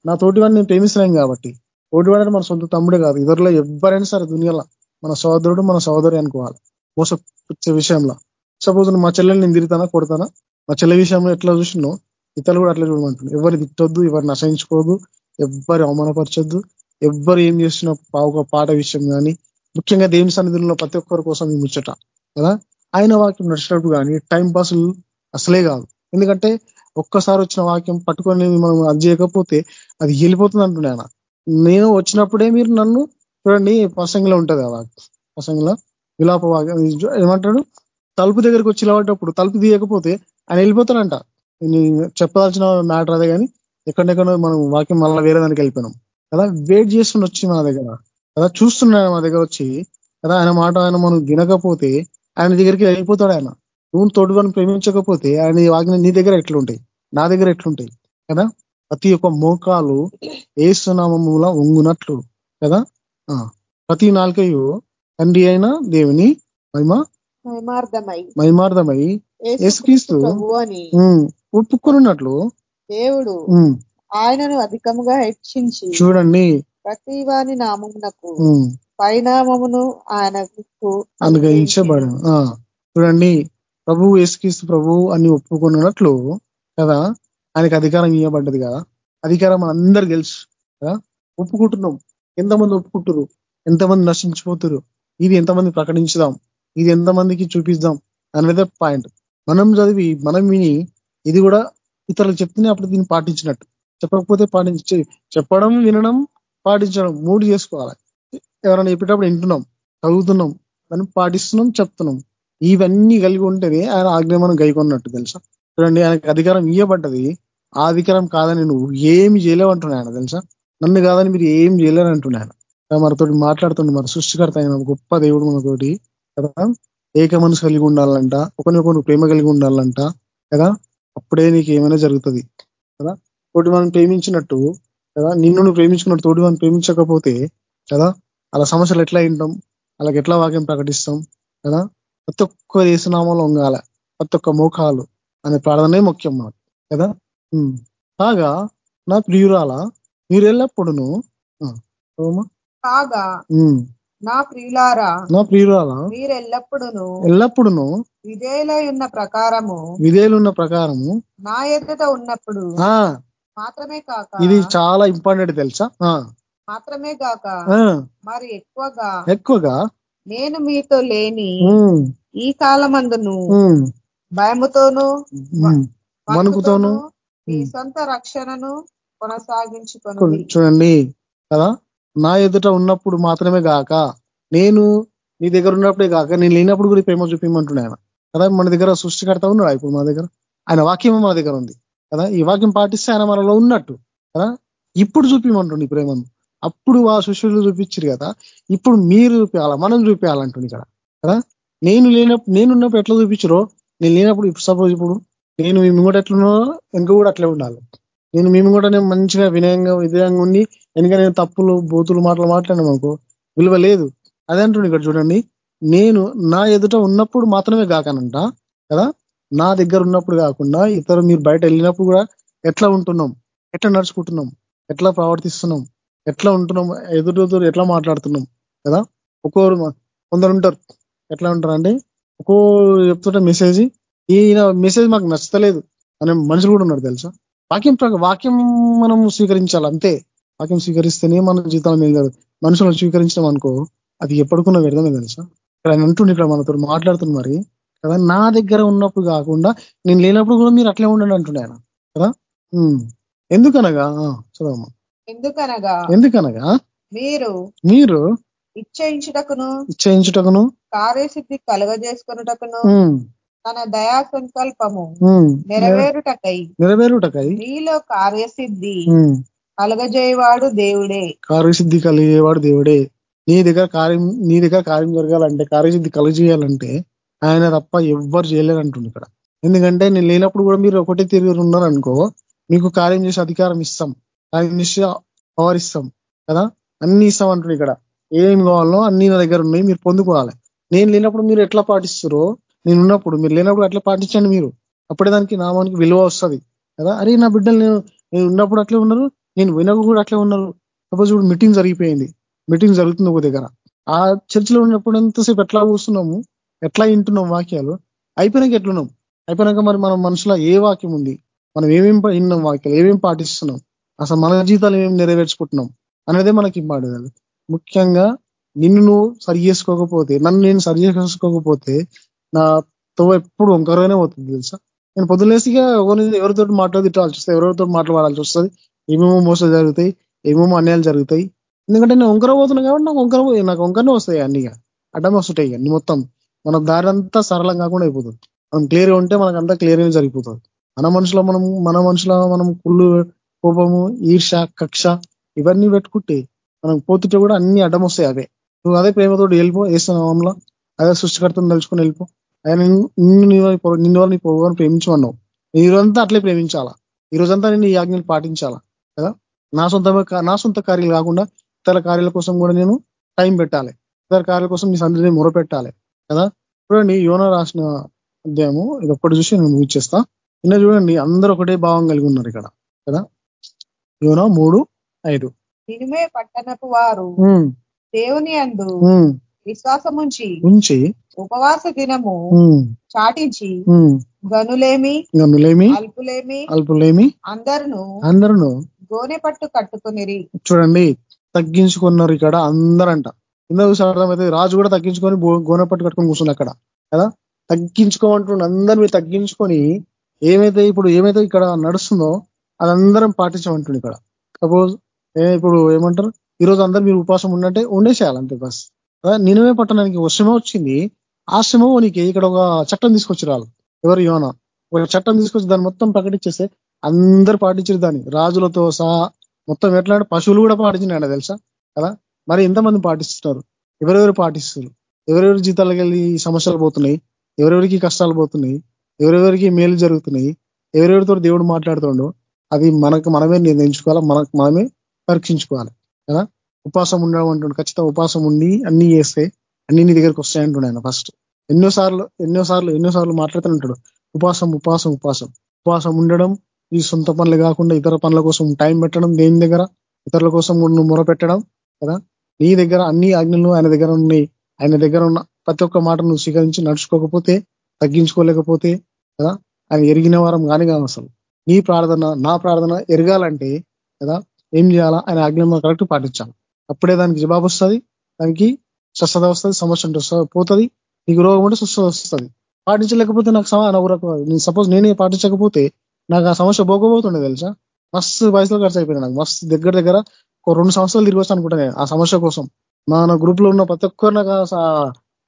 నా తోటి వాడిని నేను ప్రేమిస్తున్నాను కాబట్టి. తోటి వాడని మన సొంత తమ్ముడే కాదు. ఇద్దరులో ఎవరైనా సరే దునియాలో మన సోదరుడు మన సోదరి అనుకోవాలి. మోసపుచ్చే విషయంలో. సపోజ్ మా చెల్లెని నేను తిరుగుతానా కొడతానా? మా చెల్లె విషయంలో ఎట్లా చూసినో ఇతరులు కూడా అట్లా చూడమంటుంది ఎవరు తిట్టొద్దు ఎవరిని నశించుకోవద్దు ఎవ్వరు అవమానపరచొద్దు ఎవ్వరు ఏం చేసిన ఒక పాట విషయం కానీ ముఖ్యంగా దేవుని సన్నిధుల్లో ప్రతి ఒక్కరి కోసం ఈ ముచ్చట కదా? ఆయన వాక్యం నడిచినప్పుడు కానీ టైం పాస్ అసలే కాదు. ఎందుకంటే ఒక్కసారి వచ్చిన వాక్యం పట్టుకొని మనం అది చేయకపోతే అది వెళ్ళిపోతుంది అంటున్నాయన. నేను వచ్చినప్పుడే మీరు నన్ను చూడండి ప్రసంగంలో ఉంటుంది ఆ వాక్యం ప్రసంగిలో విలాప వాక్యం ఏమంటాడు? తలుపు దగ్గరికి వచ్చి నిలబడ్డప్పుడు తలుపు తీయకపోతే ఆయన వెళ్ళిపోతాడంట. చెప్పాల్సిన మ్యాటర్ అదే కానీ ఎక్కడెక్కడో మనం వాక్యం మళ్ళీ వేరే దానికి వెళ్ళిపోయినాం. కదా వెయిట్ చేస్తున్న వచ్చి మా దగ్గర. కదా చూస్తున్నాడు మా దగ్గర వచ్చి కదా ఆయన మాట ఆయన మనం వినకపోతే ఆయన దగ్గరికి వెళ్ళిపోతాడు ఆయన. నువ్వు తోడుగాను ప్రేమించకపోతే ఆయన వాగిన నీ దగ్గర ఎట్లుంటాయి? నా దగ్గర ఎట్లుంటాయి? కదా ప్రతి ఒక్క మోకాలు ఏసునామముల ఉంగునట్లు కదా? ఆ. ప్రతి నాలుకయు తండ్రి అయిన దేవుని మహిమ మహిమార్థమై మహిమార్థమై యేసుక్రీస్తు ఒప్పుకొనున్నట్లు దేవుడు ఆయనను అధికముగా హెచ్చించి చూడండి. ప్రతి వాని నామమునకు పరిణామమును ఆయనకు అనుగ్రహించబడు ఆ. చూడండి. ప్రభు యేసుక్రీస్తు ప్రభు అని ఒప్పుకున్నట్లు కదా? ఆయనకి అధికారం ఇవ్వబడ్డది కదా. అధికారం మన అందరు తెలుసు కదా. ఒప్పుకుంటున్నాం. ఎంతమంది ఒప్పుకుంటురు ఎంతమంది నశించిపోతురు ఇది ఎంతమంది ప్రకటించుదాం? ఇది ఎంతమందికి చూపిద్దాం? అనేది పాయింట్. మనం చదివి మనం విని ఇది కూడా ఇతరులు చెప్తేనే అప్పుడు దీన్ని పాటించినట్టు. చెప్పకపోతే పాటించి చెప్పడం వినడం పాటించడం మూడు చేసుకోవాలి. ఎవరైనా చెప్పేటప్పుడు వింటున్నాం చదువుతున్నాం దాన్ని పాటిస్తున్నాం చెప్తున్నాం. ఇవన్నీ కలిగి ఉంటేనే ఆయన ఆజ్ఞ మనం గైకొన్నట్టు తెలుసా? చూడండి ఆయనకి అధికారం ఇవ్వబడ్డది ఆ అధికారం కాదని నువ్వు ఏమి చేయలేవు అంటున్నాయి తెలుసా? నన్ను కాదని మీరు ఏం చేయలేరు అంటున్నాను మనతో మాట్లాడుతుండే మరి సృష్టికర్త అయిన గొప్ప దేవుడు మనతోటి కదా? ఏక మనసు కలిగి ఉండాలంట ఒకరినొకరు ప్రేమ కలిగి ఉండాలంట కదా? అప్పుడే నీకు ఏమైనా జరుగుతుంది కదా? తోటి మనం ప్రేమించినట్టు కదా? నిన్ను నువ్వు ప్రేమించుకున్నట్టు తోటి మనం ప్రేమించకపోతే కదా? అలా సమస్యలు ఎట్లా వింటాం? అలాగ ఎట్లా వాక్యం ప్రకటిస్తాం కదా? ప్రతి ఒక్క దేశనామాలో ఉండాల ప్రతి ఒక్క మోకాలు అనే ప్రార్థనే ముఖ్యం మనకు కదా. కాగా నా ప్రియురాల మీరు ఎల్లప్పుడును? కాగా. నా ప్రియులారా నా ప్రియురాల మీరెల్లప్పుడూను ఎల్లప్పుడును విధేయులై ఉన్న ప్రకారము విధేయులున్న ప్రకారము నా ఎదుట ఉన్నప్పుడు మాత్రమే కాక ఇది చాలా ఇంపార్టెంట్ తెలుసా? మాత్రమే కాక మరి ఎక్కువగా ఎక్కువగా నేను మీతో లేని ఈ కాలమందును భయముతోను వణుకుతోను మీ. సొంత రక్షణను కొనసాగించుకొని కొన్- చూడండి కదా? నా ఎదుట ఉన్నప్పుడు మాత్రమే గాక నేను నీ దగ్గర ఉన్నప్పుడే కాక నేను లేనప్పుడు కూడా ప్రేమ చూపించమంటున్నాను ఆయన. కదా? మన దగ్గర సృష్టికర్త ఉన్నాడు ఇప్పుడు మన దగ్గర. ఆయన వాక్యం మన దగ్గర ఉంది కదా? ఈ వాక్యం పాటిస్తే ఆయన మనలో ఉన్నట్టు కదా? ఇప్పుడు చూపించమంటుండి ఈ ప్రేమను. అప్పుడు ఆ శిష్యులు చూపించారు కదా? ఇప్పుడు మీరు చూపించాలా మనం చూపించాలంటుంది ఇక్కడ కదా? నేను లేనప్పుడు నేను ఉన్నప్పుడు ఎట్లా చూపించరో నేను లేనప్పుడు ఇప్పుడు సపోజ్ ఇప్పుడు నేను మీ ముంగట ఎట్లున్నా వెనుక కూడా అట్లే ఉండాలి. నేను మేము కూడా నేను మంచిగా వినయంగా విధంగా ఉండి వెనుక నేను తప్పులు బూతులు మాటలు మాట్లాడినాం అనుకో విలువ లేదు. అదే అంటుండే ఇక్కడ చూడండి. నేను నా ఎదుట ఉన్నప్పుడు మాత్రమే కాకనంట కదా? నా దగ్గర ఉన్నప్పుడు కాకుండా ఇతరు మీరు బయట వెళ్ళినప్పుడు కూడా ఎట్లా ఉంటున్నాం? ఎట్లా నడుచుకుంటున్నాం? ఎట్లా ప్రవర్తిస్తున్నాం? ఎట్లా ఉంటున్నాం? ఎదురు ఎట్లా మాట్లాడుతున్నాం? కదా? ఒక్కొక్కరు కొందరు ఉంటారు. ఎట్లా ఉంటారు అంటే ఒక్కో చెప్తుంటే మెసేజ్ ఈయన మెసేజ్ మాకు నచ్చతలేదు. అనే మనుషులు కూడా ఉన్నారు తెలుసా? వాక్యం వాక్యం మనం స్వీకరించాలి అంతే. వాక్యం స్వీకరిస్తేనే మన జీవితాలు మీద మనుషులను స్వీకరించడం అనుకో అది ఎప్పటికున్న వ్యర్థమే తెలుసా? ఇక్కడ ఆయన అంటుండే ఇక్కడ మనతో మాట్లాడుతుంది మరి కదా నా దగ్గర ఉన్నప్పుడు కాకుండా నేను లేనప్పుడు కూడా మీరు అట్లే ఉండండి అంటుండే ఆయన కదా. ఎందుకనగా? చదవమ్మా. ఎందుకనగా? ఎందుకనగా? మీరు మీరు ఇచ్చయించుటకును ఇచ్చేయించుటకును. కార్యసిద్ధి కలుగజేసుకొనుటకును ఉమ్, తన దయా సంకల్పము నెరవేరుటకై నెరవేరుటకై. మీలో కార్యసిద్ధి కలుగజేయవాడు దేవుడే. కార్యసిద్ధి కలిగేవాడు దేవుడే. నీ దగ్గర కార్యం నీ దగ్గర కార్యం జరగాలంటే కార్యసిద్ధి కలుగజేయాలంటే ఆయన తప్ప ఎవ్వరు చేయలేరు అంటుంది ఇక్కడ. ఎందుకంటే నేను లేనప్పుడు కూడా మీరు ఒకటే తిరిగి ఉన్నారు అనుకో మీకు కార్యం చేసే అధికారం ఇస్తాం. కార్యం చేసే పవర్ ఇస్తాం. కదా? అన్ని ఇస్తాం అంటుంది ఇక్కడ. ఏం కావాలో అన్ని నా దగ్గర ఉన్నాయి మీరు పొందుకోవాలి. నేను లేనప్పుడు మీరు ఎట్లా పాటిస్తారో నేను ఉన్నప్పుడు మీరు లేనప్పుడు అట్లా పాటించండి మీరు. అప్పుడే దానికి నామానికి విలువ వస్తుంది. కదా? అరే నా బిడ్డలు నేను నేను ఉన్నప్పుడు అట్లే ఉన్నారు నేను వినకు కూడా అట్లే ఉన్నారు. సపోజ్ ఇప్పుడు మీటింగ్ జరిగిపోయింది. మీటింగ్ జరుగుతుంది ఒక దగ్గర. ఆ చర్చిలో ఉన్నప్పుడు ఎంతసేపు ఎట్లా కూర్చున్నాము ఎట్లా వింటున్నాం వాక్యాలు అయిపోయినాక ఎట్లున్నాం? అయిపోయినాక మరి మన మనసులో ఏ వాక్యం ఉంది? మనం ఏమేం విన్నాం వాక్యాలు ఏమేం పాటిస్తున్నాం? అసలు మన జీవితాలు ఏమేమి నెరవేర్చుకుంటున్నాం? అనేదే మనకి ఇంపార్టెంట్ ముఖ్యంగా నిన్ను నువ్వు సరి చేసుకోకపోతే నన్ను నేను సరి చేసుకోకపోతే నా తవ్వ ఎప్పుడు ఒంకరగానే పోతుంది తెలుసా? నేను పొద్దులేసిగా ఎవరితో మాట్లాడి తిట్టాల్సి వస్తుంది ఎవరితో మాట్లాడాల్సి వస్తుంది ఏమేమో మోసాలు జరుగుతాయి ఏమేమో అన్యాయాలు జరుగుతాయి. ఎందుకంటే నేను ఒంకర పోతున్నా కాబట్టి నాకు ఒంకర నాకు ఒంకరనే వస్తాయి అన్ని ఇక. అడ్డం వస్తుంటాయి అన్ని మొత్తం. మన దారి అంతా సరళం కాకుండా అయిపోతుంది. మనం క్లియర్గా ఉంటే మనకు అంతా క్లియర్ జరిగిపోతుంది. మన మనుషులో మనం మన మనుషుల మనం కుళ్ళు కోపము ఈర్ష కక్ష ఇవన్నీ పెట్టుకుంటే మనం పోతుంటే కూడా అన్ని అడ్డం వస్తాయి అవే. నువ్వు అదే ప్రేమతో వెళ్ళిపో వేస్తున్నావంలో అదే సృష్టికర్తను తలుచుకొని వెళ్ళిపో. ఆయన నిన్ను నిన్ను వాళ్ళు నీ పొగని ప్రేమించమన్నావు. ఈ రోజంతా అట్లే ప్రేమించాలా? ఈ రోజంతా నేను ఈ ఆజ్ఞలు పాటించాలా? కదా? నా సొంత నా సొంత కార్యాలు కాకుండా ఇతర కార్యాల కోసం కూడా నేను టైం పెట్టాలి. ఇతర కార్యాల కోసం నీ సందడిని మొరపెట్టాలి. కదా? చూడండి యోన రాసిన అధ్యాయము ఇది ఒక్కటి చూసి నేను ముగిచ్చేస్తా నిన్న చూడండి అందరూ ఒకటే భావం కలిగి ఉన్నారు ఇక్కడ. కదా? యోన మూడు ఐదు. నినివే పట్టణపు వారు. దేవుని అందు విశ్వాసముంచి ఉంచి ఉపవాస దినము చాటించి గనులేమి గనులేమి అల్పులేమి అల్పులేమి అందరును అందరూ గోనె పట్టు కట్టుకునిరి. చూడండి తగ్గించుకున్నారు ఇక్కడ అందరంట. చూసి అర్థమైతే రాజు కూడా తగ్గించుకొని గోనె పట్టు కట్టుకొని కూర్చుంది అక్కడ. కదా? తగ్గించుకోమంటుండే అందరు మీరు తగ్గించుకొని ఏమైతే ఇప్పుడు ఏమైతే ఇక్కడ నడుస్తుందో అదందరం పాటించమంటుండే ఇక్కడ. సపోజ్ ఇప్పుడు ఏమంటారు? ఈ రోజు అందరు మీరు ఉపాసం ఉన్నట్టే ఉండేసేయాలంతే బస్. నినవే పట్టణానికి ఒక శ్రమ వచ్చింది. ఆ శ్రమ నీకు ఇక్కడ ఒక చట్టం తీసుకొచ్చి ఎవరు యోన? ఒక చట్టం తీసుకొచ్చి దాన్ని మొత్తం ప్రకటించేస్తే అందరు పాటించారు దాన్ని. రాజులతో సహా మొత్తం ఎట్లా పశువులు కూడా పాటించినాడు తెలుసా? కదా? మరి ఎంతమంది పాటిస్తున్నారు? ఎవరెవరు పాటిస్తున్నారు? ఎవరెవరి జీతాలకు వెళ్ళి సమస్యలు పోతున్నాయి? ఎవరెవరికి కష్టాలు పోతున్నాయి? ఎవరెవరికి మేలు జరుగుతున్నాయి? ఎవరెవరితో దేవుడు మాట్లాడుతుండో? అది మనకు మనమే నిర్ణయించుకోవాలా? మనకు మనమే పరీక్షించుకోవాలి. కదా? ఉపాసం ఉండడం అంటుండే. ఖచ్చితంగా ఉపాసం ఉండి అన్ని చేస్తే అన్ని నీ దగ్గరికి వస్తాయంటుండే ఆయన ఫస్ట్ ఎన్నోసార్లు ఎన్నోసార్లు ఎన్నోసార్లు మాట్లాడుతూ ఉంటాడు. ఉపాసం ఉపాసం ఉపాసం. ఉపాసం ఉండడం ఈ సొంత పనులు కాకుండా ఇతర పనుల కోసం టైం పెట్టడం దేని దగ్గర? ఇతరుల కోసం నువ్వు మొర పెట్టడం కదా? నీ దగ్గర అన్ని ఆజ్ఞలు ఆయన దగ్గర ఉన్నాయి. ఆయన దగ్గర ఉన్న ప్రతి ఒక్క మాట నువ్వు స్వీకరించి నడుచుకోకపోతే తగ్గించుకోలేకపోతే కదా? ఆయన ఎరిగిన వారం కానీ కాదు అసలు. నీ ప్రార్థన నా ప్రార్థన ఎరగాలంటే కదా? ఏం చేయాలా ఆయన ఆజ్ఞ కరెక్ట్ పాటించాలి. అప్పుడే దానికి జవాబు వస్తుంది దానికి స్వస్థత వస్తుంది సమస్య పోతుంది నీకు రోగం ఉంటే స్వస్థత వస్తుంది. పాటించలేకపోతే నాకు నేను సపోజ్ నేనే పాటించకపోతే నాకు ఆ సమస్య పోకపోతుండే తెలుసా? మస్తు వయసులో ఖర్చు అయిపోయినా నాకు మస్తు దగ్గర దగ్గర ఒక రెండు సంవత్సరాలు తిరిగి వస్తాను అనుకుంటా ఆ సమస్య కోసం. మన గ్రూప్లో ఉన్న ప్రతి ఒక్కరు నాకు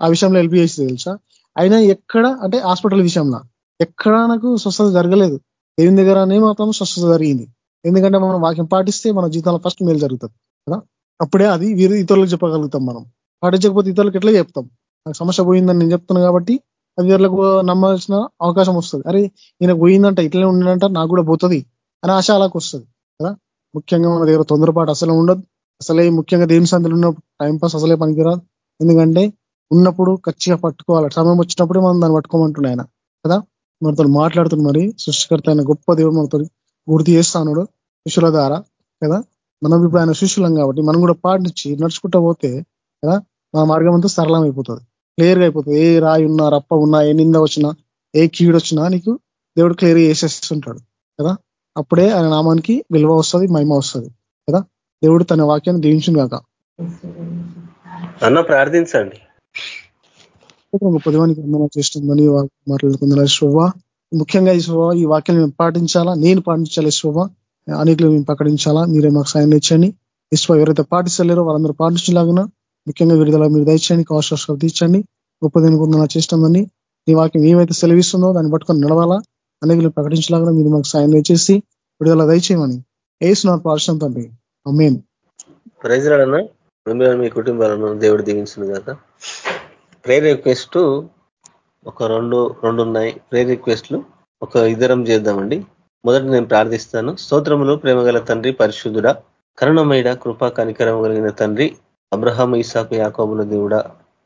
ఆ- విషయంలో హెల్ప్ చేసి తెలుసా? అయినా ఎక్కడ అంటే హాస్పిటల్ విషయంలో ఎక్కడా నాకు స్వస్థత జరగలేదు. దేవుని దగ్గరనే మాత్రం స్వస్థత జరిగింది. ఎందుకంటే మనం వాక్యం పాటిస్తే మన జీవితంలో ఫస్ట్ మేలు జరుగుతుంది కదా? అప్పుడే అది వీరు ఇతరులకు చెప్పగలుగుతాం మనం. పాటించకపోతే ఇతరులకు ఎట్లా చెప్తాం? నాకు సమస్య పోయిందని నేను చెప్తున్నాను కాబట్టి అది వీళ్ళకు నమ్మాల్సిన అవకాశం వస్తుంది. అరే ఈయన పోయిందంట ఇట్లనే ఉండంట నాకు కూడా పోతుంది అని ఆశ అలాగ వస్తుంది కదా? ముఖ్యంగా మన దగ్గర తొందరపాటు అసలు ఉండదు. అసలే ముఖ్యంగా దేని సందులు ఉన్నప్పుడు టైంపాస్ అసలే పనికిరాదు. ఎందుకంటే ఉన్నప్పుడు ఖచ్చితంగా పట్టుకోవాలి. సమయం వచ్చినప్పుడే మనం దాన్ని పట్టుకోమంటున్నాయన కదా? మనతో మాట్లాడుతున్న మరి సృష్టికర్త అయిన గొప్ప దేవుడు మనతో గుర్తు చేస్తాను శిష్యుల ద్వారా కదా? మనం ఇప్పుడు ఆయన శిష్యులం కాబట్టి మనం కూడా పాటించి నడుచుకుంటూ పోతే కదా? మన మార్గం అంతా సరళం అయిపోతుంది. క్లియర్గా అయిపోతుంది. ఏ రాయి ఉన్నా రప్ప ఉన్నా ఏ నింద వచ్చినా ఏ కీడు వచ్చినా నీకు దేవుడు క్లియర్ చేసేస్తుంటాడు కదా? అప్పుడే ఆయన నామానికి విలువ వస్తుంది మహిమ వస్తుంది కదా? దేవుడు తన వాక్యాన్ని దీవించును కాక అన్న ప్రార్థించండి. గొప్ప దేవానికి మాట్లాడుకుంటున్నా శోభ ముఖ్యంగా ఈ శుభ ఈ వాక్యం మేము పాటించాలా? నేను పాటించాలి శుభ అనేకలు మేము ప్రకటించాలా? మీరే మాకు సాయం ఇచ్చండి ఇష్టం ఎవరైతే పాటిస్తలేరో వాళ్ళందరూ పాటించలాగున ముఖ్యంగా విడుదల మీరు దయచేయండి కావచ్చు తీర్చండి. గొప్ప దేనికి వందన చేస్తామని ఈ వాక్యం ఏమైతే సెలవిస్తుందో దాన్ని పట్టుకొని నడవాలా? అనేకలు ప్రకటించలాగా మీరు మాకు సాయం దయచేసి విడుదల దయచేయమని. వేస్తున్నారు పార్షన్ తండ్రి. అమ్మేన్ మీ కుటుంబాలను దేవుడు దీవించిన కాక ప్రేర్ రిక్వెస్ట్ ఒక రెండు రెండు ఉన్నాయి ప్రేయర్ రిక్వెస్ట్లు. ఒక ఇద్దరం చేద్దామండి. మొదట నేను ప్రార్థిస్తాను. స్తోత్రములు ప్రేమగల తండ్రి పరిశుద్ధుడ కరుణమైడ కృపా కనికరం కలిగిన తండ్రి అబ్రహాం ఇసాకు యాకోబుల దేవుడ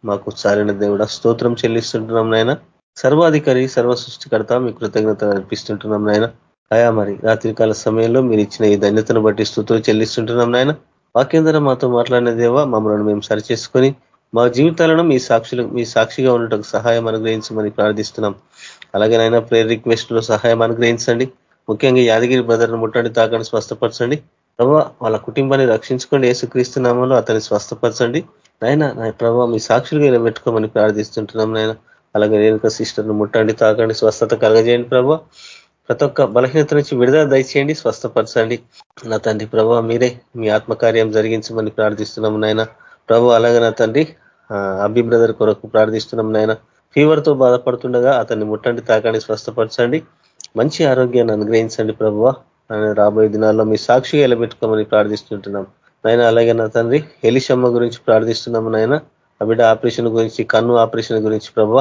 మాకు సారిన దేవుడ స్తోత్రం చెల్లిస్తుంటున్నాం నాయన. సర్వాధికారి సర్వ సృష్టికర్త మీ కృతజ్ఞత అర్పిస్తుంటున్నాం నాయన. అయా మరి రాత్రికాల సమయంలో మీరు ఇచ్చిన ఈ ధన్యతను బట్టి స్థుతులు చెల్లిస్తుంటున్నాం నాయన. వాక్యం మాతో మాట్లాడిన దేవ మమ్మల్ని మేము సరిచేసుకొని మా జీవితాలను మీ సాక్షులు మీ సాక్షిగా ఉండటం సహాయం అనుగ్రహించమని ప్రార్థిస్తున్నాం. అలాగే నాయన ప్రేయర్ రిక్వెస్ట్లో సహాయం అనుగ్రహించండి. ముఖ్యంగా యాదగిరి బ్రదర్ను ముట్టండి తాకండి స్వస్థపరచండి. ప్రభావ వాళ్ళ కుటుంబాన్ని రక్షించుకోండి ఏసుక్రీస్తున్నామలో అతన్ని స్వస్థపరచండి. నాయన నా ప్రభావ మీ సాక్షులుగా నిలబెట్టుకోమని ప్రార్థిస్తుంటున్నాం నాయన. అలాగే రేణుక సిస్టర్ను ముట్టండి తాకండి స్వస్థత కలగజేయండి ప్రభావ ప్రతి ఒక్క బలహీనత నుంచి విడుదల దయచేయండి స్వస్థపరచండి. నా తండ్రి ప్రభావ మీరే మీ ఆత్మకార్యం జరిగించమని ప్రార్థిస్తున్నాము నాయన. ప్రభు అలాగే నా తండ్రి అభి బ్రదర్ కొరకు ప్రార్థిస్తున్నాం నాయన. ఫీవర్తో బాధపడుతుండగా అతన్ని ముట్టండి తాకండి స్వస్థపరచండి. మంచి ఆరోగ్యాన్ని అనుగ్రహించండి ప్రభువ. రాబోయే దినాల్లో మీ సాక్షిగా ఎలబెట్టుకోమని ప్రార్థిస్తుంటున్నాం. నాయన అలాగే నా తండ్రి ఎలిషమ్మ గురించి ప్రార్థిస్తున్నాము నాయన. అబిడ బిడ్డ ఆపరేషన్ గురించి కన్ను ఆపరేషన్ గురించి ప్రభు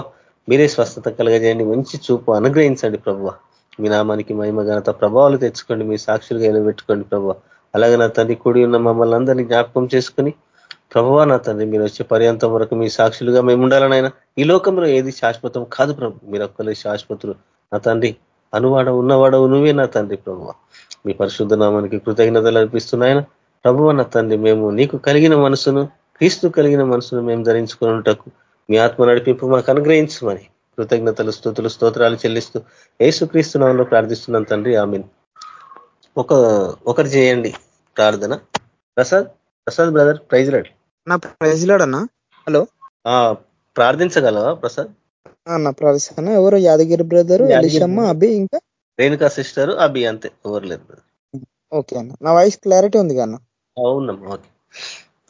మీరే స్వస్థత కలగజేయండి మంచి చూపు అనుగ్రహించండి ప్రభు మీ నామానికి మహిమ ఘనత ప్రభావాలు తెచ్చుకోండి మీ సాక్షులుగా పెట్టుకోండి ప్రభు అలాగే నా తండ్రి కూడి ఉన్న మమ్మల్ని అందరినీ జ్ఞాపకం చేసుకుని ప్రభువా నా తండ్రి మీరు వచ్చే పర్యంతం వరకు మీ సాక్షులుగా మేము ఉండాలనైనా ఈ లోకంలో ఏది శాశ్వతం కాదు ప్రభు. మీరు ఒక్కలే శాశ్వతులు. నా తండ్రి అనువాడ ఉన్నవాడవు నువ్వే నా తండ్రి ప్రభువ. మీ పరిశుద్ధ నామానికి కృతజ్ఞతలు అర్పిస్తున్నాయన ప్రభువ నా తండ్రి మేము నీకు కలిగిన మనసును క్రీస్తు కలిగిన మనసును మేము ధరించుకున్నటకు మీ ఆత్మ నడిపింపు మాకు అనుగ్రహించమని కృతజ్ఞతలు స్థుతులు స్తోత్రాలు చెల్లిస్తూ క్రీస్తు నామంలో ప్రార్థిస్తున్నాను తండ్రి. ఆమెన్. ఒక ఒకరు చేయండి ప్రార్థన. Prasad. Prasad brother praise Lord నా ప్రైజ్ లాడ్ అన్నా? హలో. ప్రార్థించగలవా ప్రసాద్? నా ప్రార్థిస్తాను ఎవరు? యాదగిరి బ్రదర్ ఎలిషమ్మ అభి ఇంకా? రేణుకా సిస్టర్ అభి అంతే. ఎవరు లేదు ఓకే అన్న. నా వాయిస్ క్లారిటీ ఉంది కన్నా అవునమ్మా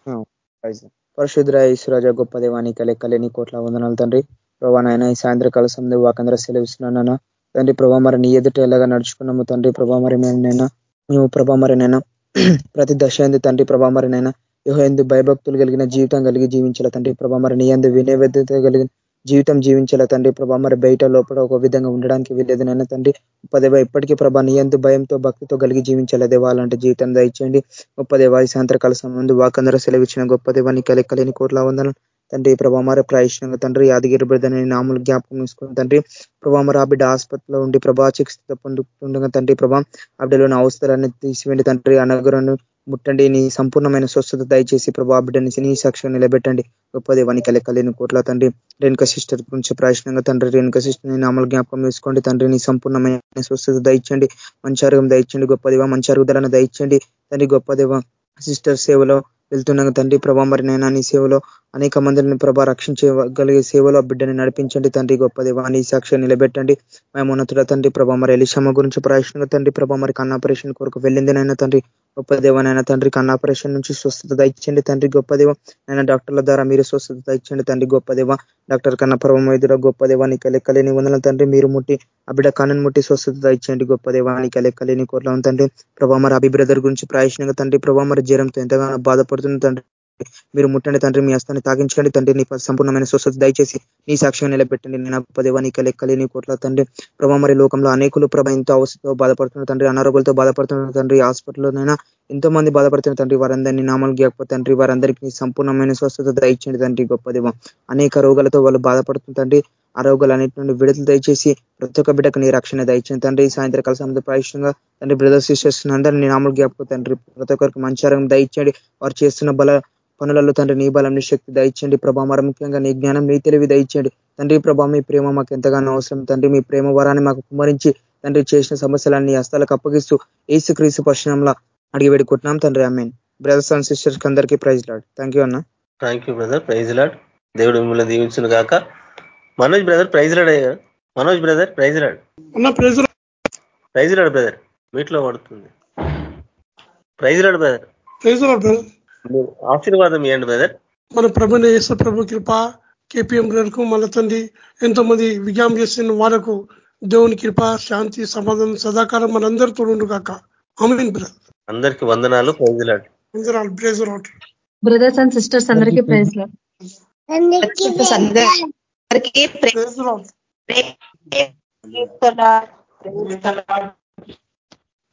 ఓకే. పరిశుద్ర ఈశ్వరాజ గొప్ప దేవానికి లెక్కలేని కోట్ల వందనాలు తండ్రి. ప్రభా నాయన ఈ సాయంత్రకాల సమయం వాకందరూ సెలవిస్తున్నానన్నా తండ్రి ప్రభా మరి నీ ఎదుట ఎలాగా నడుచుకున్నాము తండ్రి. ప్రభా మరి మేమైనా మేము ప్రభా మరి నైనా ప్రతి దశ ఎందు తండ్రి ప్రభా మరి నైనా యుహ ఎందు భయభక్తులు కలిగిన జీవితం కలిగి జీవించాల తండ్రి ప్రభా మరి నీ ఎందు వినయబద్ధత కలిగిన జీవితం జీవించాల తండ్రి ప్రభా మరి బయట లోపల ఒక విధంగా ఉండడానికి వీలేదు నైనా తండ్రి. గొప్పదేవ ఇప్పటికీ ప్రభా నీ ఎందు భయంతో భక్తితో కలిగి జీవించాల దేవా అలాంటి జీవితం దయచేయండి. గొప్పదేవ ఈ సాయంత్రకాల సమయం వాకందరూ సెలవిచ్చిన గొప్పదేవ నీ కలికలేని కోట్ల వందన తండ్రి ప్రభా మరి ప్రయత్నంగా తండ్రి యాదగిరి బ్రదని నాములు జ్ఞాపకం తీసుకుని తండ్రి ప్రభా మరి ఆ బిడ్డ ఆసుపత్రిలో ఉండి ప్రభా చికిత్స పొందుతుండగా తండ్రి ప్రభా ఆ బిడ్డలోని అవసరాన్ని తీసివేండి తండ్రి. అనగరను ముట్టండి. నీ సంపూర్ణమైన స్వస్థత దయచేసి ప్రభా బిడ్డని నీ సాక్షిగా నిలబెట్టండి. గొప్ప దేవానికి లెక్కలేని కోట్ల తండ్రి. రేణుక సిస్టర్ గురించి ప్రయత్నంగా తండ్రి రేణుక సిస్టర్ నామలు జ్ఞాపకం వేసుకోండి తండ్రి. నీ సంపూర్ణమైన స్వస్థత దయచండి. మంచి ఆరోగ్యం దయచండి. గొప్ప దేవ మంచి అరుగుదలను దయచండి. తండ్రి గొప్ప దేవ సిస్టర్ సేవలో వెళ్తున్నాగా తండ్రి. ప్రభా మరి నైనా నీ సేవలో అనేక మందిని ప్రభా రక్షించగలిగే సేవలో బిడ్డని నడిపించండి. తండ్రి గొప్ప దేవ సాక్షి నిలబెట్టండి. మేము ఉన్నతుడ తండ్రి ప్రభా మరి ఎలిషమ్మ గురించి ప్రయత్నంగా తండ్రి ప్రభా మరి కన్నాపరేషన్ కొరకు వెళ్ళిందినైనా తండ్రి గొప్ప దేవనైనా తండ్రి కన్నాపరేషన్ నుంచి స్వస్థత దయచండి తండ్రి గొప్ప దేవ నైనా డాక్టర్ల ద్వారా మీరు స్వస్థత దయచండి తండ్రి గొప్ప దేవ డాక్టర్ కన్నా ప్రభావ వైద్యుడ గొప్ప దేవానికి లెక్కలేని వందల తండ్రి మీరు ముట్టి ఆ బిడ్డ కన్నను ముట్టి స్వస్థత దయచండి గొప్ప దేవానికి లెక్కలేని కోట్ల తండ్రి ప్రభా మరి అభి బ్రదర్ గురించి ప్రయత్నంగా తండ్రి ప్రభా మరి జ్వరంతో ఎంతగానో బాధపడుతుంది తండ్రి మీరు ముట్టండి తండ్రి మీ హస్తాన్ని తాగించండి తండ్రి నీ సంపూర్ణమైన స్వస్థత దయచేసి నీ సాక్ష్యం నిలబెట్టండి. నేను పదేవా నీకు లెక్కలేని కోట్ల తండ్రి. ప్రభా మరి లోకంలో అనేకులు ప్రభ ఎంతో అవసరంతో బాధపడుతున్న తండ్రి అనారోగ్యాలతో బాధపడుతున్న తండ్రి హాస్పిటల్లోనైనా ఎంతో మంది బాధపడుతున్న తండ్రి. వారందరినీ నామాలు గీయకపోతే తండ్రి వారందరికీ సంపూర్ణమైన స్వస్థత దయచండి తండ్రి గొప్పదేవ అనేక రోగాలతో వాళ్ళు బాధపడుతున్న తండ్రి. ఆ రోగాలన్నిటి నుండి విడుదల దయచేసి ప్రతి ఒక్క బిడ్డకు నీ రక్షణ దయచండి తండ్రి సాయంత్రకాల సమయంలో ప్రవేశంగా తండ్రి బ్రదర్ సిస్టర్స్ అందరినీ నామలు జ్ఞాపకం తండ్రి ప్రతి ఒక్కరికి మంచి ఆరోగ్యం వారు చేస్తున్న బల పనులలో తండ్రి నీ బలం నీ శక్తి దయచండి ప్రభా మరి ముఖ్యంగా నీ జ్ఞానం నీ తెలివి దయచేయండి. తండ్రి ప్రభా మీ ప్రేమ మాకు ఎంతగానో అవసరం. తండ్రి మీ ప్రేమ వరాన్ని మాకు కుమరించి తండ్రి చేసిన సమస్యలన్నీ హస్తాలకు అప్పగిస్తూ ఏసు క్రీసు పశ్చిమంలో అడిగి వేడి తండ్రి. అమ్మేన్ బ్రదర్స్ అండ్ సిస్టర్స్ అందరికీ ప్రైజ్ లాడ్. థ్యాంక్ యూ అన్న. Thank you brother. Praise Lord. దేవుడు మిమ్మల్ని దీవించును కాక మనోజ్ బ్రదర్ ప్రైజ్ లాడ్ అయ్యా Manoj brother praise Lord praise Lord brother. మీట్లో పడుతుంది. Praise Lord brother. ఆశీర్వాదం ఇవ్వండి బ్రదర్. మన ప్రభుని యేసు ప్రభు కృప కేపీఎం గారికి మళ్ళీ తండ్రి ఎంతో మంది విజయం చేసిన వాళ్ళకు దేవుని కృప శాంతి సమాధానం సదాకాలం మనందరితో ఉండు కాక అమీన్ బ్రదర్. అందరికి వందనాలు. ప్రైజ్ లాడ్ అందరూ praise Lord brothers and sisters అందరికీ ప్రైజ్ అందరికీ రాట్ ప్రేమ